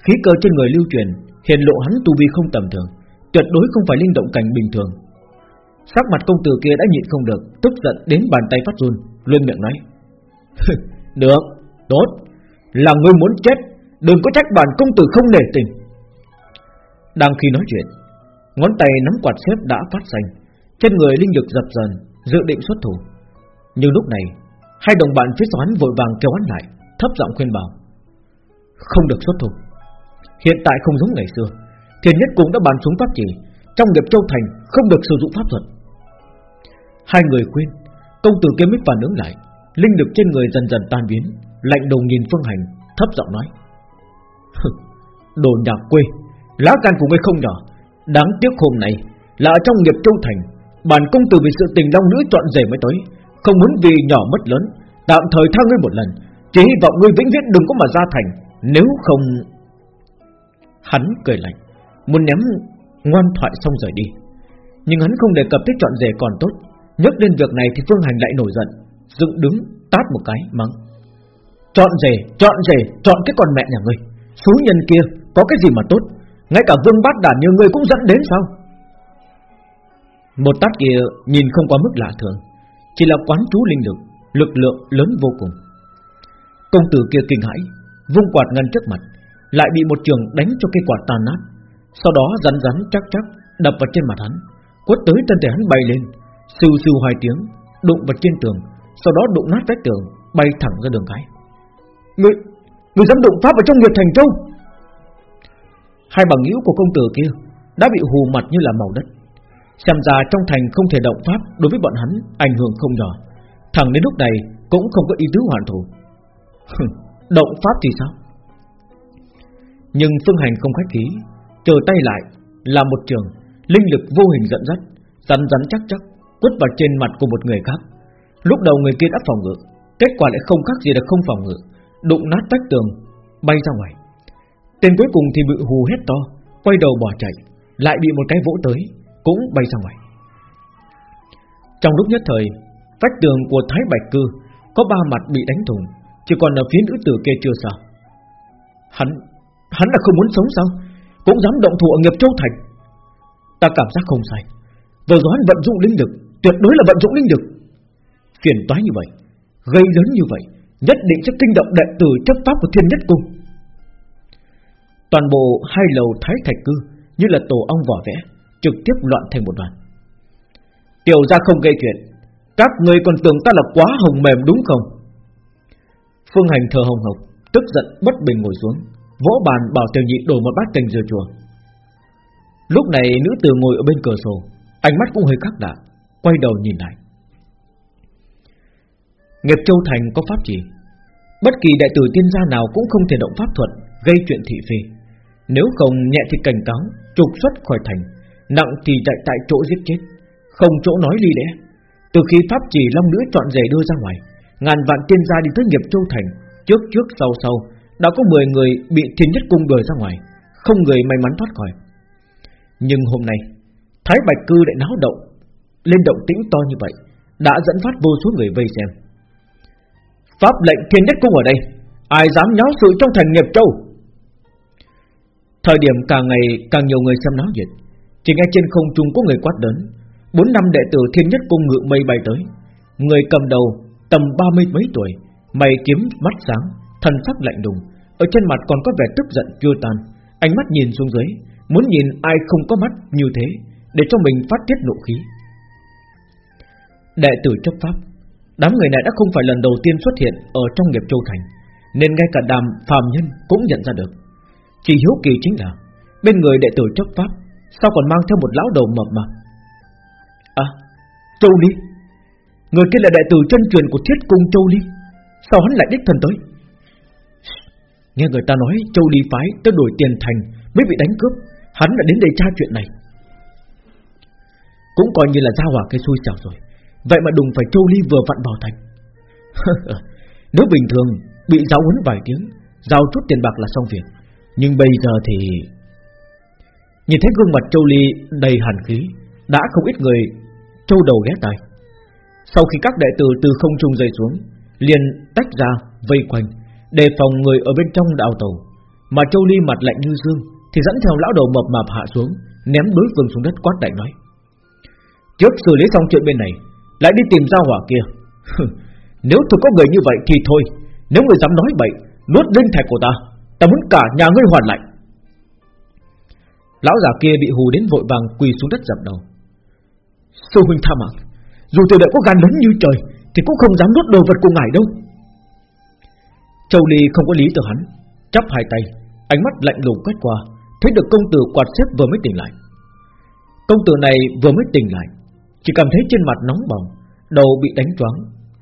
Khí cơ trên người lưu truyền Hiện lộ hắn tu vi không tầm thường Tuyệt đối không phải linh động cảnh bình thường. Sắc mặt công tử kia đã nhịn không được Tức giận đến bàn tay phát run Luôn miệng nói Được, tốt Là ngươi muốn chết Đừng có trách bản công tử không nể tình. Đang khi nói chuyện Ngón tay nắm quạt xếp đã phát xanh trên người linh lực dập dần Dự định xuất thủ. Nhưng lúc này, Hai đồng bạn phía sau hắn vội vàng kéo hắn lại, Thấp giọng khuyên bảo. Không được xuất thủ. Hiện tại không giống ngày xưa. Thiên nhất cũng đã bàn xuống pháp chỉ, Trong nghiệp châu thành không được sử dụng pháp thuật. Hai người khuyên, Công tử kia mới phản ứng lại. Linh lực trên người dần dần tan biến, Lạnh đầu nhìn Phương Hành, Thấp giọng nói. Đồ nhà quê, Lá gan của ngươi không nhỏ. Đáng tiếc hôm nay Là ở trong nghiệp châu thành Bản công tử vì sự tình long nữ chọn rể mới tới Không muốn vì nhỏ mất lớn Tạm thời tha ngươi một lần Chỉ hy vọng ngươi vĩnh viễn đừng có mà ra thành Nếu không Hắn cười lạnh Muốn ném ngoan thoại xong rời đi. Nhưng hắn không đề cập tới chọn rể còn tốt Nhắc đến việc này thì Phương Hành lại nổi giận Dựng đứng tát một cái mắng Chọn rể, chọn rể, chọn cái con mẹ nhà ngươi Số nhân kia có cái gì mà tốt Ngay cả vương bát đàn như ngươi cũng dẫn đến sao? Một tát kia nhìn không quá mức lạ thường Chỉ là quán chú linh lực Lực lượng lớn vô cùng. Công tử kia kinh hãi Vung quạt ngăn trước mặt Lại bị một trường đánh cho cây quạt tàn nát. Sau đó rắn rắn chắc chắc Đập vào trên mặt hắn Quất tới thân thể hắn bay lên Sưu sưu hai tiếng Đụng vào trên tường Sau đó đụng nát vách tường Bay thẳng ra đường cái. Người, người dám đụng pháp vào trong Nguyệt Thành Châu Hai bằng hữu của công tử kia Đã bị hù mặt như là màu đất Xem ra trong thành không thể động pháp Đối với bọn hắn ảnh hưởng không nhỏ. Thẳng đến lúc này cũng không có ý tứ hoàn thủ. Động pháp thì sao? Nhưng Phương Hành không khách khí, Chờ tay lại Là một trường, Linh lực vô hình dẫn dắt, Rắn rắn chắc chắc, Quất vào trên mặt của một người khác. Lúc đầu người kia đã phòng ngự, Kết quả lại không khác gì là không phòng ngự, Đụng nát tách tường, Bay ra ngoài. Tên cuối cùng thì bị hù hét to, Quay đầu bỏ chạy, Lại bị một cái vỗ tới. Cũng bay ra ngoài. Trong lúc nhất thời, Vách tường của Thái Bạch Cư Có ba mặt bị đánh thủng, Chỉ còn ở phía nữ tử kia chưa sao Hắn Hắn là không muốn sống sao? Cũng dám động thủ ở nghiệp châu thành. Ta cảm giác không sai. Vừa rồi hắn vận dụng linh lực, Tuyệt đối là vận dụng linh lực. Phiền toái như vậy, Gây lớn như vậy, Nhất định sẽ kinh động đệ tử chấp pháp của thiên nhất cung. Toàn bộ hai lầu thái thạch cư Như là tổ ong vỏ vẽ Trực tiếp loạn thành một đoàn. Tiểu gia không gây chuyện. Các người còn tưởng ta là quá hồng mềm đúng không? Phương hành thờ hồng hộc, Tức giận bất bình ngồi xuống, Vỗ bàn bảo tiểu nhị đổ một bát canh dừa chua. Lúc này nữ tử ngồi ở bên cửa sổ, Ánh mắt cũng hơi khác lạ, Quay đầu nhìn lại. Nghiệp Châu Thành có pháp chỉ. Bất kỳ đại tử tiên gia nào cũng không thể động pháp thuật, Gây chuyện thị phi. Nếu không nhẹ thì cảnh cáo, Trục xuất khỏi thành. Nặng thì chạy tại chỗ giết chết. Không chỗ nói ly lẽ. Từ khi pháp chỉ long nữ chọn rể đưa ra ngoài, Ngàn vạn tiên gia đi tới nghiệp Châu Thành, Trước trước sau sau, Đã có 10 người bị thiên nhất cung đuổi ra ngoài, Không người may mắn thoát khỏi. Nhưng hôm nay, Thái Bạch Cư lại náo động, Lên động tĩnh to như vậy, Đã dẫn phát vô số người vây xem. Pháp lệnh thiên nhất cung ở đây, Ai dám nháo sự trong thành nghiệp châu? Thời điểm càng ngày càng nhiều người xem náo nhiệt chỉ nghe trên không trung có người quát lớn Bốn năm đệ tử thiên nhất cung ngự mây bay tới. Người cầm đầu, tầm ba mươi mấy tuổi, Mày kiếm mắt sáng, Thần sắc lạnh đùng Ở trên mặt còn có vẻ tức giận chưa tan. Ánh mắt nhìn xuống dưới, Muốn nhìn ai không có mắt như thế, Để cho mình phát tiết nộ khí. Đệ tử chấp pháp, Đám người này đã không phải lần đầu tiên xuất hiện Ở trong nghiệp châu thành, Nên ngay cả đàm phàm nhân cũng nhận ra được. Chỉ hiếu kỳ chính là, Bên người đệ tử chấp pháp Sao còn mang theo một lão đầu mập mà? À Châu Ly. Người kia là đại tử chân truyền của thiết cung Châu Ly. Sao hắn lại đích thân tới? Nghe người ta nói Châu Ly phái tới đổi tiền thành Mới bị đánh cướp. Hắn đã đến đây tra chuyện này. Cũng coi như là ra hỏa cái xui xẻo rồi. Vậy mà đùng phải Châu Ly vừa vặn vào thành. Nếu bình thường Bị giáo huấn vài tiếng, Giao chút tiền bạc là xong việc. Nhưng bây giờ thì Nhìn thấy gương mặt Châu Ly đầy hàn khí, Đã không ít người Châu đầu ghé tai. Sau khi các đệ tử từ không trung rơi xuống, Liền tách ra, vây quanh, Đề phòng người ở bên trong đào tàu Mà Châu Ly mặt lạnh như dương, Thì dẫn theo lão đầu mập mạp hạ xuống, Ném đối phương xuống đất quát đại nói. Trước xử lý xong chuyện bên này, lại đi tìm ra hỏa kia. Nếu thực có người như vậy thì thôi, Nếu người dám nói bậy, Nuốt linh thạch của ta Ta muốn cả nhà ngươi hoàn lại. Lão già kia bị hù đến vội vàng quỳ xuống đất dập đầu. Sư huynh tha mạng, Dù tiểu đệ có gan lớn như trời, Thì cũng không dám nuốt đồ vật của ngài đâu. Châu Ly không có lý từ hắn, Chắp hai tay, Ánh mắt lạnh lùng quét qua, Thấy được công tử quạt xếp vừa mới tỉnh lại. Công tử này vừa mới tỉnh lại, Chỉ cảm thấy trên mặt nóng bỏng, Đầu bị đánh choáng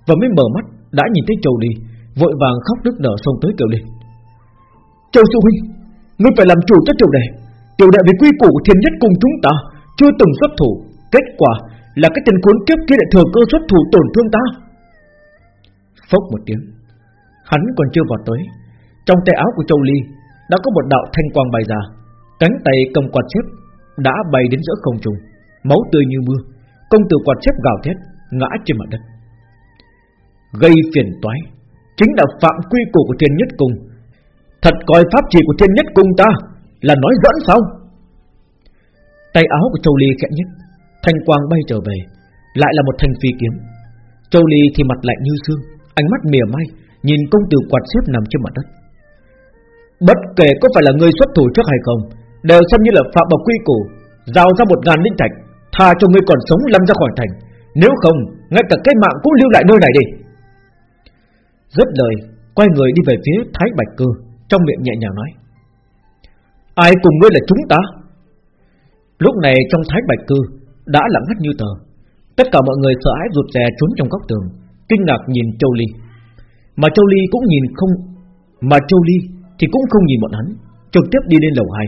Và mới mở mắt, đã nhìn thấy Châu Ly, Vội vàng khóc nức nở xông tới kêu lên Châu Sư Huynh, Ngươi phải làm chủ cho tiểu đệ. Tiểu đệ vì quy củ thiên nhất cùng chúng ta, Chưa từng xuất thủ. Kết quả là cái tên cuốn kiếp kia lại thừa cơ xuất thủ tổn thương ta. Phốc một tiếng, Hắn còn chưa vào tới. Trong tay áo của Châu Ly Đã có một đạo thanh quang bay ra. Cánh tay cầm quạt xếp Đã bay đến giữa không trung. Máu tươi như mưa, Công tử quạt xếp gào thét, Ngã trên mặt đất. Gây phiền toái Chính là phạm quy củ của thiên nhất cung Thật coi pháp chỉ của thiên nhất cung ta. Là nói dẫn sao Tay áo của Châu Ly khẽ nhất Thanh quang bay trở về, Lại là một thanh phi kiếm. Châu Ly thì mặt lạnh như xương, Ánh mắt mỉa mai, Nhìn công tử quạt xếp nằm trên mặt đất. Bất kể có phải là người xuất thủ trước hay không, Đều xem như là phạm vào quy củ, Giao ra một ngàn linh thạch, Tha cho người còn sống lăn ra khỏi thành. Nếu không, Ngay cả cái mạng cũng lưu lại nơi này đi. Rất lời, Quay người đi về phía Thái Bạch Cơ, Trong miệng nhẹ nhàng nói. Ai cùng ngươi là chúng ta? Lúc này trong Thái Bạch Cư Đã lặng ngắt như tờ. Tất cả mọi người sợ hãi rụt rè trốn trong góc tường, Kinh ngạc nhìn Châu Ly. Mà Châu Ly cũng nhìn không, Mà Châu Ly thì cũng không nhìn bọn hắn, Trực tiếp đi lên lầu 2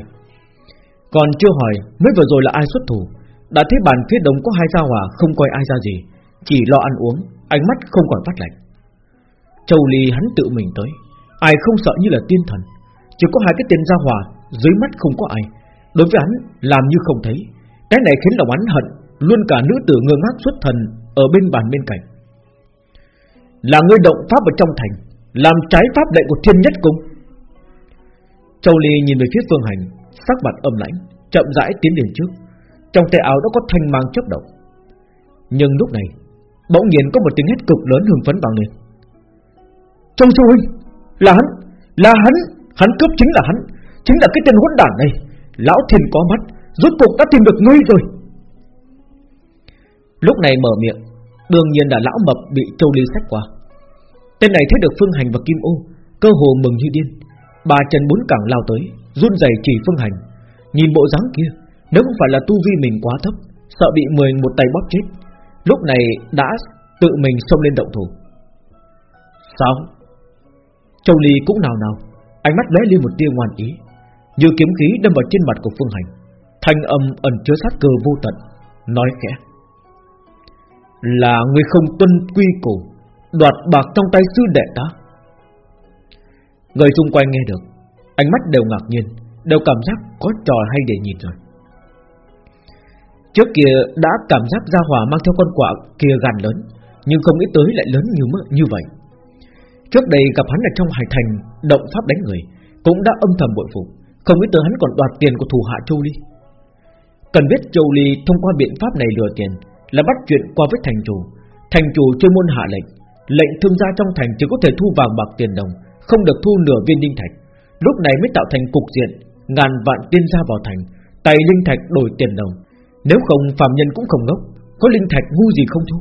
Còn chưa hỏi mới vừa rồi là ai xuất thủ, Đã thấy bàn phía đông có hai gia hỏa Không coi ai ra gì, Chỉ lo ăn uống, Ánh mắt không còn phát lạnh. Châu Ly hắn tự mình tới, Ai không sợ như là tiên thần, Chỉ có hai cái tên gia hỏa dưới mắt không có ai. Đối với hắn, làm như không thấy. Cái này khiến lòng hắn hận, Luôn cả nữ tử ngơ ngác xuất thần Ở bên bàn bên cạnh. Là người động pháp ở trong thành, Làm trái pháp lệnh của thiên nhất cung. Châu Ly nhìn về phía Phương Hành, Sắc mặt âm lãnh, Chậm rãi tiến đến trước. Trong tay áo đã có thanh mang chớp động. Nhưng lúc này, Bỗng nhiên có một tiếng hét cực lớn hưng phấn vang lên. Châu Sư Huynh, Là hắn Là hắn Hắn cướp chính là hắn. Chính là cái tên hỗn đản này. Lão thiền có mắt, Rốt cuộc đã tìm được ngươi rồi. Lúc này mở miệng, Đương nhiên là lão mập bị Châu Ly sách qua. Tên này thấy được Phương Hành và Kim Ô, Cơ hồ mừng như điên. Bà trần bốn cẳng lao tới, Run rẩy chỉ Phương Hành. Nhìn bộ dáng kia, Nếu không phải là tu vi mình quá thấp, Sợ bị mười một tay bóp chết, Lúc này đã tự mình xông lên động thủ. Sao? Châu Ly cũng nào nào, Ánh mắt lóe lên một tia ngoan ý. Như kiếm khí đâm vào trên mặt của Phương Hành, Thanh âm ẩn chứa sát cơ vô tận, Nói khẽ. Là người không tuân quy củ, Đoạt bạc trong tay sư đệ ta. Người xung quanh nghe được, Ánh mắt đều ngạc nhiên, Đều cảm giác có trò hay để nhìn rồi. Trước kia đã cảm giác gia hỏa mang theo con quạ kia gàn lớn, Nhưng không nghĩ tới lại lớn như như vậy. Trước đây gặp hắn ở trong hải thành, Động pháp đánh người, Cũng đã âm thầm bội phục. Không biết tới hắn còn đoạt tiền của thủ hạ Châu Ly Cần biết Châu Ly thông qua biện pháp này lừa tiền Là bắt chuyện qua với thành chủ. Thành chủ chuyên môn hạ lệnh. Lệnh thương gia trong thành chỉ có thể thu vàng bạc tiền đồng, Không được thu nửa viên linh thạch. Lúc này mới tạo thành cục diện, Ngàn vạn tiên gia vào thành, Tay linh thạch đổi tiền đồng. Nếu không, phàm nhân cũng không ngốc, Có linh thạch ngu gì không thu?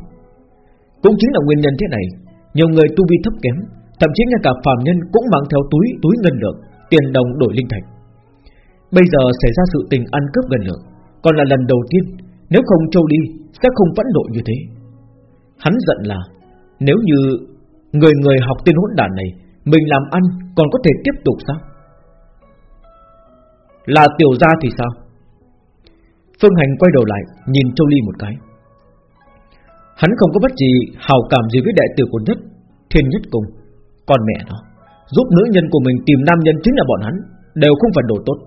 Cũng chính là nguyên nhân thế này, Nhiều người tu vi thấp kém, Thậm chí ngay cả phàm nhân cũng mang theo túi túi ngân lượng, Tiền đồng đổi linh thạch. Bây giờ xảy ra sự tình ăn cướp gần lượng Còn là lần đầu tiên, Nếu không Châu đi, sẽ không phẫn nộ như thế. Hắn giận là, Nếu như người người học tên hỗn đản này, Mình làm ăn còn có thể tiếp tục sao? Là tiểu gia thì sao? Phương Hành quay đầu lại, Nhìn Châu Ly một cái. Hắn không có bất gì hào cảm gì với đại tử của nhất Thiên nhất cùng Còn mẹ nó, Giúp nữ nhân của mình tìm nam nhân chính là bọn hắn, Đều không phải đồ tốt.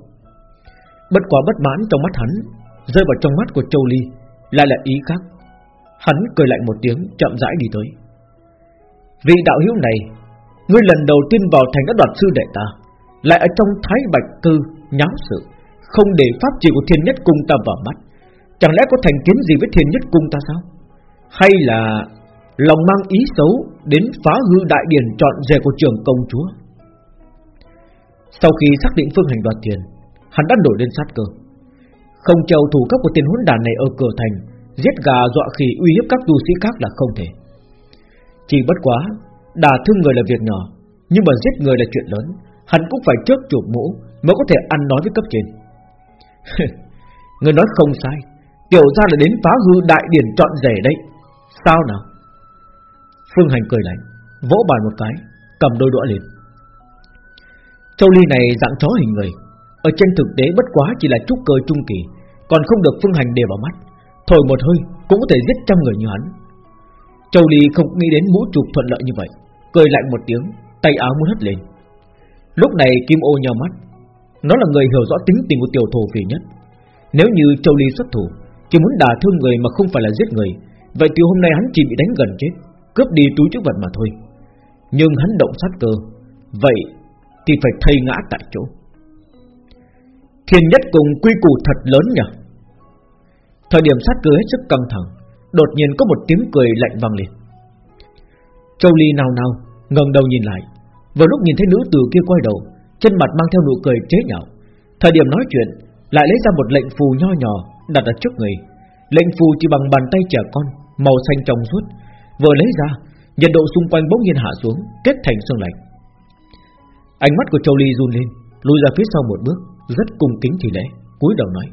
Bất quá bất mãn trong mắt hắn, Rơi vào trong mắt của Châu Ly, Lại là ý khác. Hắn cười lạnh một tiếng, chậm rãi đi tới. Vị đạo hiếu này, Ngươi lần đầu tiên vào thành đã đoạt sư đệ ta, Lại ở trong thái bạch cư Nháo sự, Không để pháp trị của thiên nhất cung ta vào mắt. Chẳng lẽ có thành kiến gì với thiên nhất cung ta sao? Hay là Lòng mang ý xấu Đến phá hư đại điển chọn rể của trường công chúa? Sau khi xác định phương hành đoạt tiền Hắn đã đổi lên sát cơ. Không chầu thủ cấp của tiền huấn đàn này ở cửa thành, Giết gà dọa khỉ uy hiếp các du sĩ khác là không thể. Chỉ bất quá, Đả thương người là việc nhỏ, Nhưng mà giết người là chuyện lớn, Hắn cũng phải trước chụp mũ Mới có thể ăn nói với cấp trên. Người nói không sai, Tiểu ra là đến phá hư đại điển trọn rể đấy. Sao nào? Phương Hành cười lạnh, Vỗ bàn một cái, Cầm đôi đũa lên. Châu Ly này dạng chó hình người ở trên thực tế bất quá chỉ là trúc cơ trung kỳ, Còn không được Phương Hành để vào mắt. Thổi một hơi, cũng có thể giết trăm người như hắn. Châu Ly không nghĩ đến mũ trục thuận lợi như vậy, Cười lạnh một tiếng, Tay áo muốn hất lên. Lúc này Kim ô nhào mắt. Nó là người hiểu rõ tính tình của tiểu thổ phỉ nhất. Nếu như Châu Ly xuất thủ, Chỉ muốn đả thương người mà không phải là giết người, Vậy từ hôm nay hắn chỉ bị đánh gần chết, Cướp đi túi chữ vật mà thôi. Nhưng hắn động sát cơ, Vậy thì phải thay ngã tại chỗ. Thiên nhất cùng quy củ thật lớn nhỉ? Thời điểm sát cưới hết sức căng thẳng, Đột nhiên có một tiếng cười lạnh vang lên. Châu Ly nào nào ngẩng đầu nhìn lại. Vừa lúc nhìn thấy nữ tử kia quay đầu, Trên mặt mang theo nụ cười chế nhạo. Thời điểm nói chuyện, Lại lấy ra một lệnh phù nho nhỏ Đặt ở trước người. Lệnh phù chỉ bằng bàn tay trẻ con, Màu xanh trong suốt. Vừa lấy ra, Nhiệt độ xung quanh bỗng nhiên hạ xuống, Kết thành sương lạnh. Ánh mắt của Châu Ly run lên, Lùi ra phía sau một bước. Rất cung kính thì lễ, cúi đầu nói.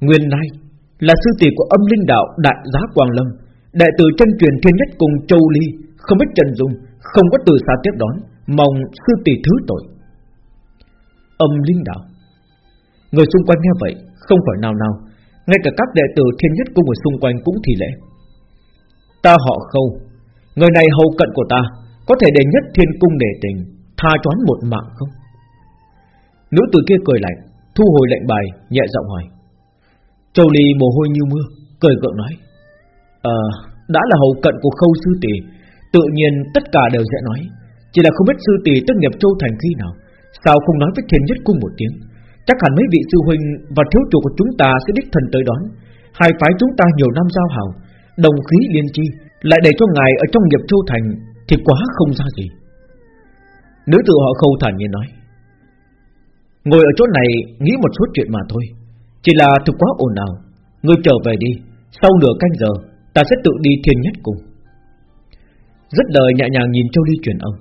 Nguyên Lai Là sư tỷ của âm linh đạo Đại giá Quang Lâm Đại tử chân truyền thiên nhất cùng Châu Ly, Không biết Trần Dung, Không có từ xa tiếp đón, Mong sư tỷ thứ tội. Âm linh đạo. Người xung quanh nghe vậy, Không phải nào nào Ngay cả các đệ tử thiên nhất cung ở xung quanh cũng thì lễ. Ta họ khâu, Người này hầu cận của ta, Có thể để nhất thiên cung để tình, Tha choán một mạng không? Nữ tử kia cười lạnh, Thu hồi lệnh bài, nhẹ giọng hỏi. Châu Ly mồ hôi như mưa, Cười gượng nói. Ờ đã là hầu cận của khâu sư tỷ, Tự nhiên tất cả đều dễ nói. Chỉ là không biết sư tỷ tất nghiệp châu thành khi nào, Sao không nói với thiên nhất cung một tiếng. Chắc hẳn mấy vị sư huynh Và thiếu chủ của chúng ta sẽ đích thần tới đón. Hai phái chúng ta nhiều năm giao hảo, Đồng khí liên chi Lại để cho ngài ở trong nghiệp châu thành Thì quá không ra gì. Nữ tử họ khâu thản nhiên nói. Ngồi ở chỗ này Nghĩ một số chuyện mà thôi. Chỉ là thực quá ồn ào. Ngươi trở về đi. Sau nửa canh giờ, Ta sẽ tự đi thiên nhất cùng Rất lời nhẹ nhàng nhìn Châu Ly truyền âm.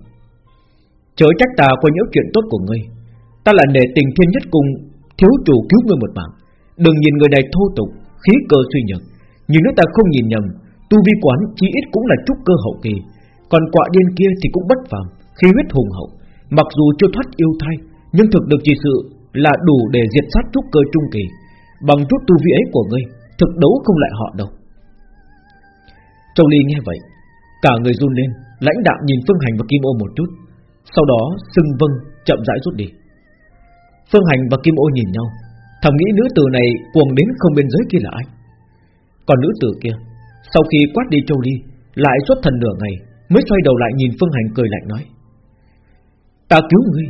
Chớ trách ta có những chuyện tốt của ngươi. Ta là nể tình thiên nhất cùng Thiếu chủ cứu ngươi một mạng. Đừng nhìn người này thô tục, Khí cơ suy nhược. Nhưng nếu ta không nhìn nhầm, Tu vi quán chí ít cũng là trúc cơ hậu kỳ. Còn quạ điên kia thì cũng bất phàm, Khí huyết hùng hậu. Mặc dù chưa thoát yêu thai nhưng thực được chỉ sự là đủ để diệt sát trúc cơ trung kỳ. Bằng chút tu vi ấy của ngươi, Thực đấu không lại họ đâu. Châu Ly nghe vậy, Cả người run lên, Lãnh đạm nhìn Phương Hành và Kim Ô một chút. Sau đó sưng vâng chậm rãi rút đi. Phương Hành và Kim Ô nhìn nhau, Thầm nghĩ nữ tử này cuồng đến không bên giới kia là ai? Còn nữ tử kia, Sau khi quát đi Châu Ly, Lại xuất thần nửa ngày, Mới xoay đầu lại nhìn Phương Hành cười lạnh nói, Ta cứu ngươi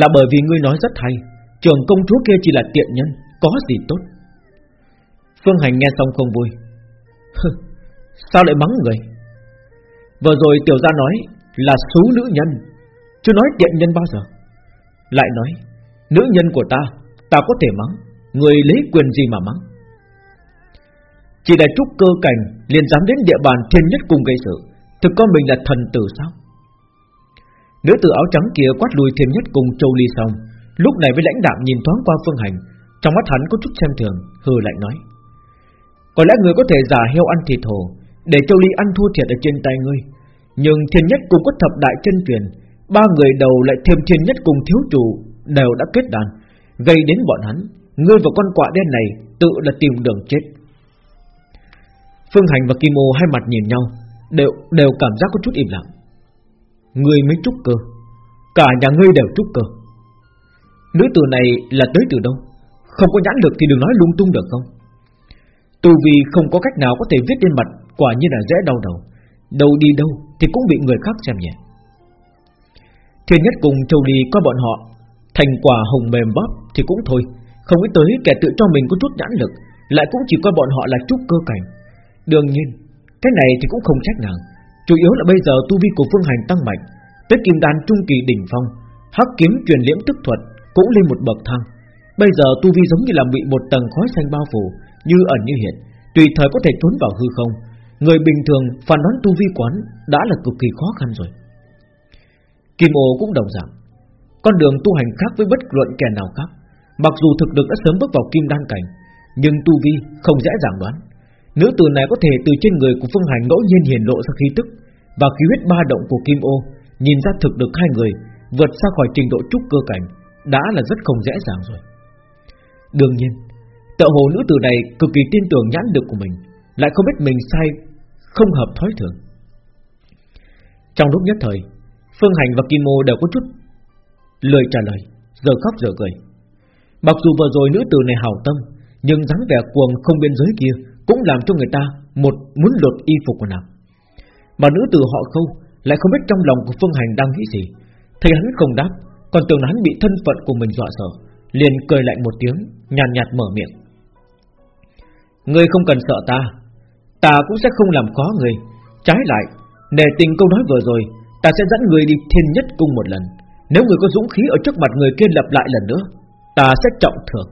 là bởi vì ngươi nói rất hay, Trường công chúa kia chỉ là tiện nhân, Có gì tốt? Phương Hành nghe xong không vui. Sao lại mắng người? Vừa rồi tiểu gia nói Là xú nữ nhân Chưa nói tiện nhân bao giờ? Lại nói, Nữ nhân của ta Ta có thể mắng, Người lấy quyền gì mà mắng? Chỉ là trúc cơ cảnh liền dám đến địa bàn thiên nhất cùng gây sự, Thực con mình là thần tử sao? Nữ tử áo trắng kia quát lùi thiên nhất cùng châu ly xong. Lúc này với lãnh đạm nhìn thoáng qua phương hành, Trong mắt hắn có chút xem thường, Hừ lại nói. Có lẽ người có thể giả heo ăn thịt hồ, Để châu ly ăn thua thiệt ở trên tay ngươi. Nhưng thiên nhất cùng có thập đại chân truyền, Ba người đầu lại thêm thiên nhất cùng thiếu chủ Đều đã kết đàn. Gây đến bọn hắn, Ngươi và con quạ đen này tự là tìm đường chết. Phương Hành và Kim Ô hai mặt nhìn nhau, Đều đều cảm giác có chút im lặng. Ngươi mới trúc cơ. Cả nhà ngươi đều trúc cơ. Nữ tử này là tới từ đâu? Không có nhãn lực thì đừng nói lung tung được không? Tu vì không có cách nào có thể viết lên mặt Quả như là dễ đau đầu. Đâu đi đâu thì cũng bị người khác xem nhẹ. Thiên nhất cùng Châu đi coi bọn họ Thành quả hồng mềm bóp thì cũng thôi. Không nghĩ tới kẻ tự cho mình có chút nhãn lực Lại cũng chỉ coi bọn họ là trúc cơ cảnh. Đương nhiên, Cái này thì cũng không trách nàng. Chủ yếu là bây giờ tu vi của Phương Hành tăng mạnh, Tới kim đan trung kỳ đỉnh phong, Hắc kiếm truyền liễm tức thuật Cũng lên một bậc thang. Bây giờ tu vi giống như là bị một tầng khói xanh bao phủ, Như ẩn như hiện, Tùy thời có thể trốn vào hư không. Người bình thường phản đoán tu vi quán Đã là cực kỳ khó khăn rồi. Kim ô cũng đồng dạng. Con đường tu hành khác với bất luận kẻ nào khác. Mặc dù thực lực đã sớm bước vào kim đan cảnh, Nhưng tu vi không dễ dàng đoán. Nữ tử này có thể từ trên người của Phương Hành ngẫu nhiên hiển lộ ra khí tức Và khí huyết ba động của Kim ô, Nhìn ra thực được hai người, Vượt xa khỏi trình độ trúc cơ cảnh, Đã là rất không dễ dàng rồi. Đương nhiên Tợ hồ nữ tử này cực kỳ tin tưởng nhãn lực của mình, Lại không biết mình sai, Không hợp thói thường. Trong lúc nhất thời, Phương Hành và Kim Ô đều có chút Lời trả lời, Giờ khóc giờ cười. Mặc dù vừa rồi nữ tử này hào tâm, Nhưng dáng vẻ cuồng không biên giới kia cũng làm cho người ta một muốn lột y phục của nàng. Mà nữ tử họ khâu Lại không biết trong lòng của Phương Hành đang nghĩ gì. Thấy hắn không đáp Còn tưởng hắn bị thân phận của mình dọa sợ Liền cười lạnh một tiếng Nhàn nhạt, nhạt mở miệng. Ngươi không cần sợ ta Ta cũng sẽ không làm khó ngươi. Trái lại Nề tình câu nói vừa rồi Ta sẽ dẫn người đi thiên nhất cung một lần. Nếu người có dũng khí ở trước mặt người kia lập lại lần nữa Ta sẽ trọng thưởng.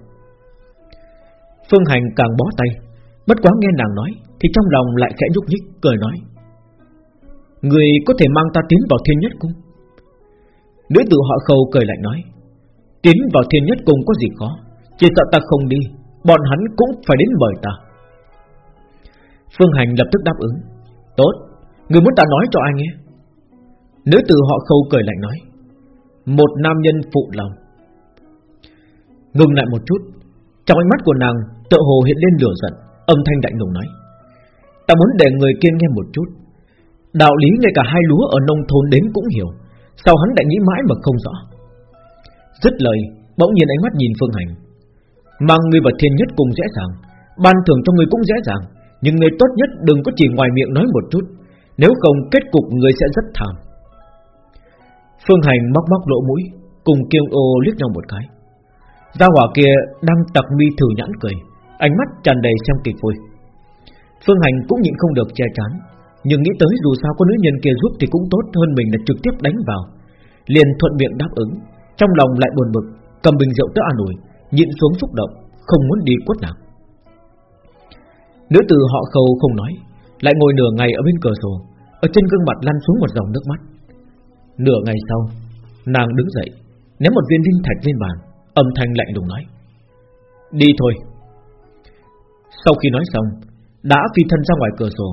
Phương Hành càng bó tay Bất quá nghe nàng nói, Thì trong lòng lại khẽ nhúc nhích, cười nói. Người có thể mang ta tiến vào thiên nhất cung? Nữ tử họ khâu cười lại nói, Tiến vào thiên nhất cung có gì khó, Chỉ sợ ta không đi, Bọn hắn cũng phải đến mời ta. Phương Hành lập tức đáp ứng, Tốt, Người muốn ta nói cho ai nghe? Nữ tử họ khâu cười lạnh nói, Một nam nhân phụ lòng. Ngừng lại một chút, Trong ánh mắt của nàng tự hồ hiện lên lửa giận. Âm thanh lạnh lùng nói, Ta muốn để người kia nghe một chút. Đạo lý ngay cả hai lúa ở nông thôn đến cũng hiểu, Sao hắn lại nghĩ mãi mà không rõ? Dứt lời, Bỗng nhiên ánh mắt nhìn Phương Hành. Mang người vật thiên nhất cùng dễ dàng, Ban thưởng cho người cũng dễ dàng, Nhưng người tốt nhất đừng có chỉ ngoài miệng nói một chút, Nếu không kết cục người sẽ rất thảm. Phương Hành móc móc lỗ mũi, Cùng kiêu ô liếc nhau một cái. Gia hỏa kia đang tặc mi thử nhãn cười. Ánh mắt tràn đầy xem kịch vui. Phương Hành cũng nhịn không được che chắn Nhưng nghĩ tới dù sao có nữ nhân kia giúp Thì cũng tốt hơn mình là trực tiếp đánh vào. Liền thuận miệng đáp ứng, Trong lòng lại buồn bực, Cầm bình rượu tới an ủi, Nhịn xuống xúc động, Không muốn đi quất nào. Nữ tử họ khâu không nói, Lại ngồi nửa ngày ở bên cửa sổ, Ở trên gương mặt lăn xuống một dòng nước mắt. Nửa ngày sau, Nàng đứng dậy, Ném một viên linh thạch lên bàn, Âm thanh lạnh lùng nói, Đi thôi. Sau khi nói xong, Đã phi thân ra ngoài cửa sổ.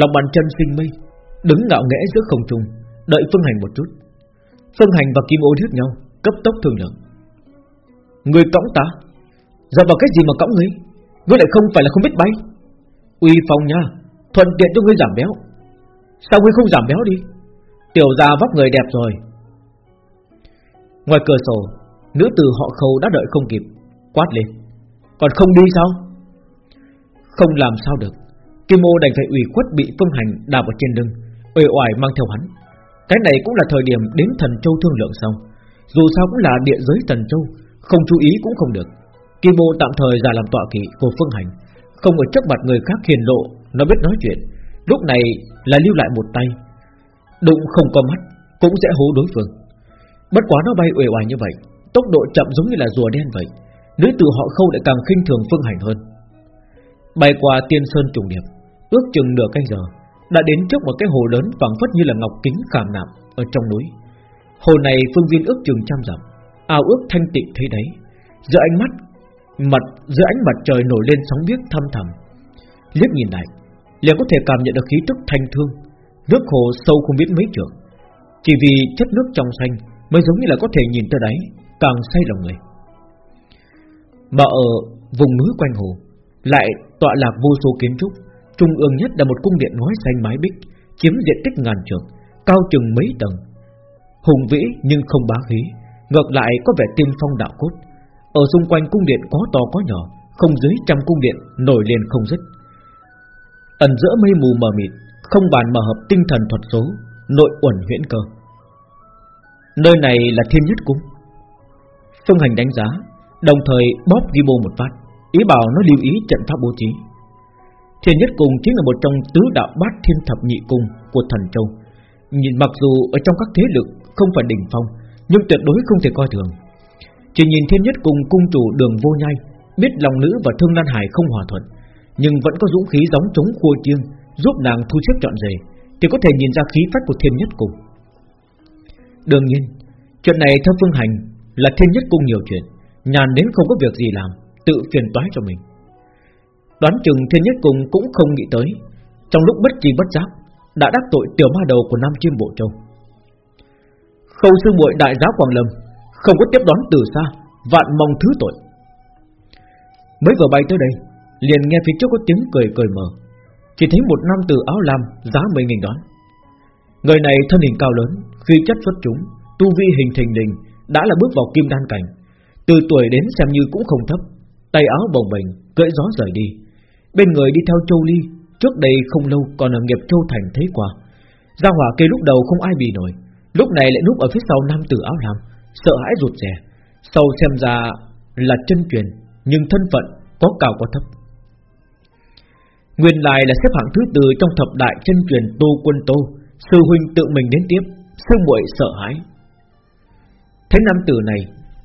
Lòng bàn chân sinh mây, Đứng ngạo nghễ giữa không trung, Đợi Phương Hành một chút. Phương Hành và Kim Ô liếc nhau, Cấp tốc thương lượng. Người cõng ta Giờ vào cái gì mà cõng ngươi? Ngươi lại không phải là không biết bay. Uy phong nha, Thuận tiện cho ngươi giảm béo. Sao ngươi không giảm béo đi? Tiểu gia vóc người đẹp rồi. Ngoài cửa sổ, Nữ tử họ khâu đã đợi không kịp, Quát lên. Còn không đi sao? Không làm sao được. Kim Mô đành phải ủy khuất bị phương hành đạp ở trên lưng, uể oải mang theo hắn. Cái này cũng là thời điểm đến thần châu thương lượng xong. Dù sao cũng là địa giới thần châu, Không chú ý cũng không được. Kim Mô tạm thời ra làm tọa kỵ của phương hành, Không ở trước mặt người khác hiền lộ, Nó biết nói chuyện. Lúc này là lưu lại một tay. Đụng không có mắt, Cũng sẽ hố đối phương. Bất quá nó bay uể oải như vậy, Tốc độ chậm giống như là rùa đen vậy. Nữ tử họ khâu lại càng khinh thường phương hành hơn. Bay qua tiên sơn trùng điệp, Ước chừng nửa canh giờ, Đã đến trước một cái hồ lớn phẳng phất như là ngọc kính khảm nạm Ở trong núi. Hồ này phương viên ước chừng trăm dặm, Ao ước thanh tịnh thấy đấy. Giữa ánh mắt, Mặt, giữa ánh mặt trời nổi lên sóng biếc thăm thầm Liếc nhìn lại, liền có thể cảm nhận được khí tức thanh thương, Nước hồ sâu không biết mấy trượng. Chỉ vì chất nước trong xanh Mới giống như là có thể nhìn tới đáy, Càng say lòng người. Mà ở vùng núi quanh hồ, Lại tọa lạc vô số kiến trúc, Trung ương nhất là một cung điện ngói xanh mái bích, Chiếm diện tích ngàn trượng, Cao chừng mấy tầng. Hùng vĩ nhưng không bá khí, Ngược lại có vẻ tiên phong đạo cốt. Ở xung quanh cung điện có to có nhỏ, Không dưới trăm cung điện nổi lên không dứt. Ẩn giữa mây mù mờ mịt, Không bàn mà hợp tinh thần thuật số, Nội uẩn huyễn cơ. Nơi này là thiên nhất cung. Phương Hành đánh giá, Đồng thời bóp ghi bô một phát. Ý bảo nó lưu ý trận pháp bố trí. Thiên nhất cung chính là một trong tứ đạo bát thiên thập nhị cung của thần châu. Nhìn mặc dù ở trong các thế lực không phải đỉnh phong Nhưng tuyệt đối không thể coi thường. Chỉ nhìn thiên nhất cung cung chủ đường vô nhai Biết lòng nữ và thương lan hải không hòa thuận Nhưng vẫn có dũng khí giống chống khua chiêng Giúp nàng thu xếp trọn rề, Thì có thể nhìn ra khí phách của thiên nhất cung. Đương nhiên Chuyện này theo phương hành Là thiên nhất cung nhiều chuyện Nhàn đến không có việc gì làm. Tự phiền toái cho mình. Đoán chừng thiên nhất cùng cũng không nghĩ tới, Trong lúc bất chi bất giác, Đã đắc tội tiểu ma đầu của Nam Chiêm Bộ Châu. Khâu sư muội đại giáo Quảng Lâm Không có tiếp đón từ xa, Vạn mong thứ tội. Mới vừa bay tới đây, Liền nghe phía trước có tiếng cười cười mờ Chỉ thấy một nam tử áo lam Giá mười nghìn đón. Người này thân hình cao lớn Khi chất xuất chúng, Tu vi hình thình đình Đã là bước vào kim đan cảnh, Từ tuổi đến xem như cũng không thấp. Tay áo bồng bềnh, Cưỡi gió rời đi. Bên người đi theo Châu Ly, Trước đây không lâu còn ở nghiệp Châu Thành thấy qua. Gia hỏa kia lúc đầu không ai bị nổi, Lúc này lại núp ở phía sau nam tử áo lam, Sợ hãi rụt rè. Sau xem ra là chân truyền, Nhưng thân phận có cao có thấp. Nguyên lại là xếp hạng thứ tư Trong thập đại chân truyền Tô Quân Tô, Sư huynh tự mình đến tiếp, Sư muội sợ hãi. Thấy nam tử này,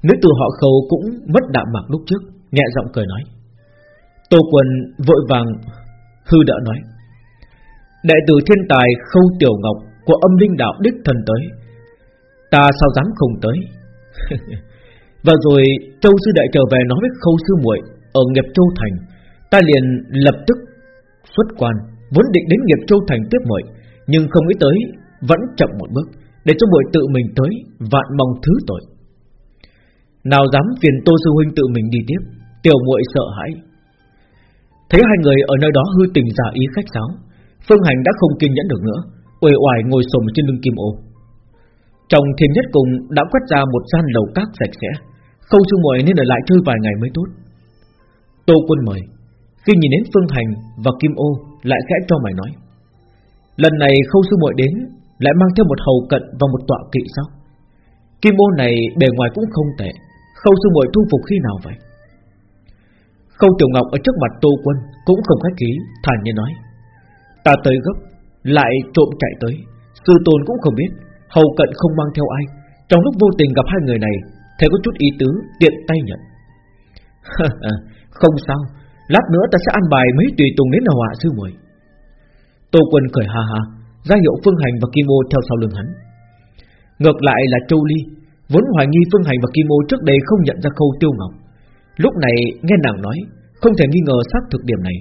Nữ tử họ khâu cũng mất đạm mạc lúc trước. Nhẹ giọng cười nói. Tô Quân vội vàng hư đỡ nói. Đệ tử thiên tài Khâu Tiểu Ngọc Của âm linh đạo đích thần tới. Ta sao dám không tới? Và rồi Châu sư đại trở về nói với Khâu sư muội ở nghiệp Châu Thành, ta liền lập tức xuất quan, vốn định đến nghiệp Châu Thành tiếp muội, nhưng không nghĩ tới vẫn chậm một bước, để cho muội tự mình tới, vạn mong thứ tội. Nào dám phiền Tô sư huynh tự mình đi tiếp, tiểu muội sợ hãi. Thấy hai người ở nơi đó hư tình giả ý khách sáo, Phương Hành đã không kiên nhẫn được nữa, uể oải ngồi xổm trên lưng kim ô. Trong thiên nhất cùng đã quét ra một gian lầu cát sạch sẽ, không sư muội nên ở lại chơi vài ngày mới tốt. Tô Quân mời Khi nhìn đến Phương Hành và Kim Ô Lại khẽ cho mày nói Lần này khâu sư muội đến Lại mang theo một hầu cận và một tọa kỵ sao Kim Ô này bề ngoài cũng không tệ Khâu sư muội thu phục khi nào vậy Khâu Tiểu Ngọc ở trước mặt Tô Quân Cũng không khách khí, Thản nhiên nói. Ta tới gấp, Lại trộm chạy tới. Sư tôn cũng không biết, Hầu cận không mang theo ai. Trong lúc vô tình gặp hai người này, Thấy có chút ý tứ, tiện tay nhận. Không sao, Lát nữa ta sẽ ăn bài mấy tùy tùng đến họa sư muội. Tô Quân cười ha ha, ra hiệu Phương Hành và Kim Ô theo sau lưng hắn. Ngược lại là Châu Ly, Vốn hoài nghi Phương Hành và Kim Ô trước đây không nhận ra khâu tiêu ngọc. Lúc này nghe nàng nói, Không thể nghi ngờ xác thực điểm này.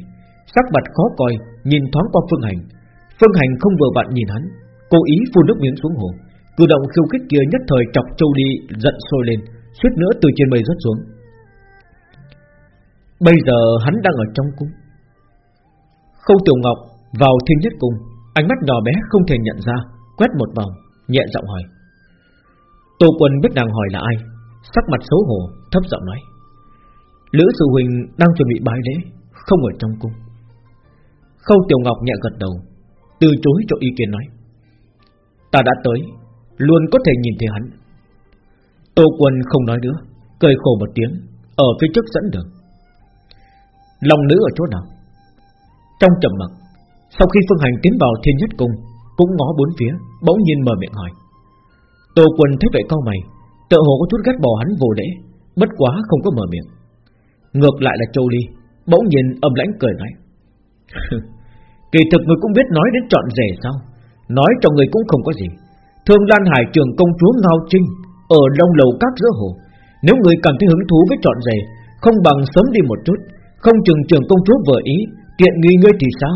Sắc mặt khó coi, Nhìn thoáng qua Phương Hành. Phương Hành không vừa vặn nhìn hắn, Cố ý phun nước miếng xuống hồ. Cử động khiêu khích kia nhất thời chọc Châu đi giận sôi lên, suýt nữa từ trên mây rớt xuống. Bây giờ hắn đang ở trong cung. Khâu Tiểu Ngọc vào thiên nhất cung, Ánh mắt nhỏ bé không thể nhận ra, Quét một vòng, nhẹ giọng hỏi. Tô Quân biết nàng hỏi là ai, Sắc mặt xấu hổ, thấp giọng nói. Lữ Sư Huỳnh đang chuẩn bị bái lễ, Không ở trong cung. Khâu Tiểu Ngọc nhẹ gật đầu, Từ chối cho ý kiến nói. Ta đã tới, Luôn có thể nhìn thấy hắn. Tô Quân không nói nữa, Cười khổ một tiếng, Ở phía trước dẫn đường. Lòng nữ ở chỗ nào? Trong trầm mặc, Sau khi Phương Hành tiến vào thiên nhất cung, Cũng ngó bốn phía, Bỗng nhiên mở miệng hỏi. Tô Quân thấy vậy cau mày Tự hồ có chút ghét bỏ hắn vô lễ, Bất quá không có mở miệng. Ngược lại là Châu Ly, Bỗng nhiên âm lãnh cười nói. Kỳ thực người cũng biết nói đến trọn rể sao? Nói cho người cũng không có gì. Thương Lan Hải trường công chúa Ngao Trinh Ở đông lầu các giữa hồ. Nếu người cảm thấy hứng thú với trọn rể, Không bằng sớm đi một chút. Không chừng trường công chúa vừa ý, Tiện nghi ngươi thì sao?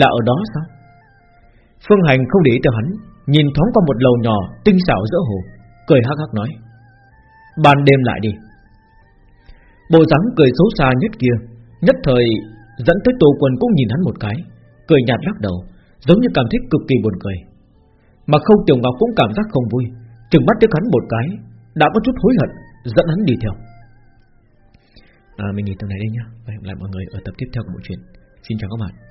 Là ở đó sao? Phương Hành không để ý tới hắn, Nhìn thoáng qua một lầu nhỏ Tinh xảo giữa hồ, Cười hắc hắc nói. Ban đêm lại đi. Bộ dáng cười xấu xa nhất kia Nhất thời dẫn tới Tô Quân cũng nhìn hắn một cái Cười nhạt lắc đầu Giống như cảm thấy cực kỳ buồn cười. Mà không Tiểu Ngọc cũng cảm giác không vui Trừng mắt trước hắn một cái Đã có chút hối hận Dẫn hắn đi theo. À, Mình nghỉ tập này đây nhá. Và hẹn gặp lại mọi người ở tập tiếp theo của bộ truyện. Xin chào các bạn.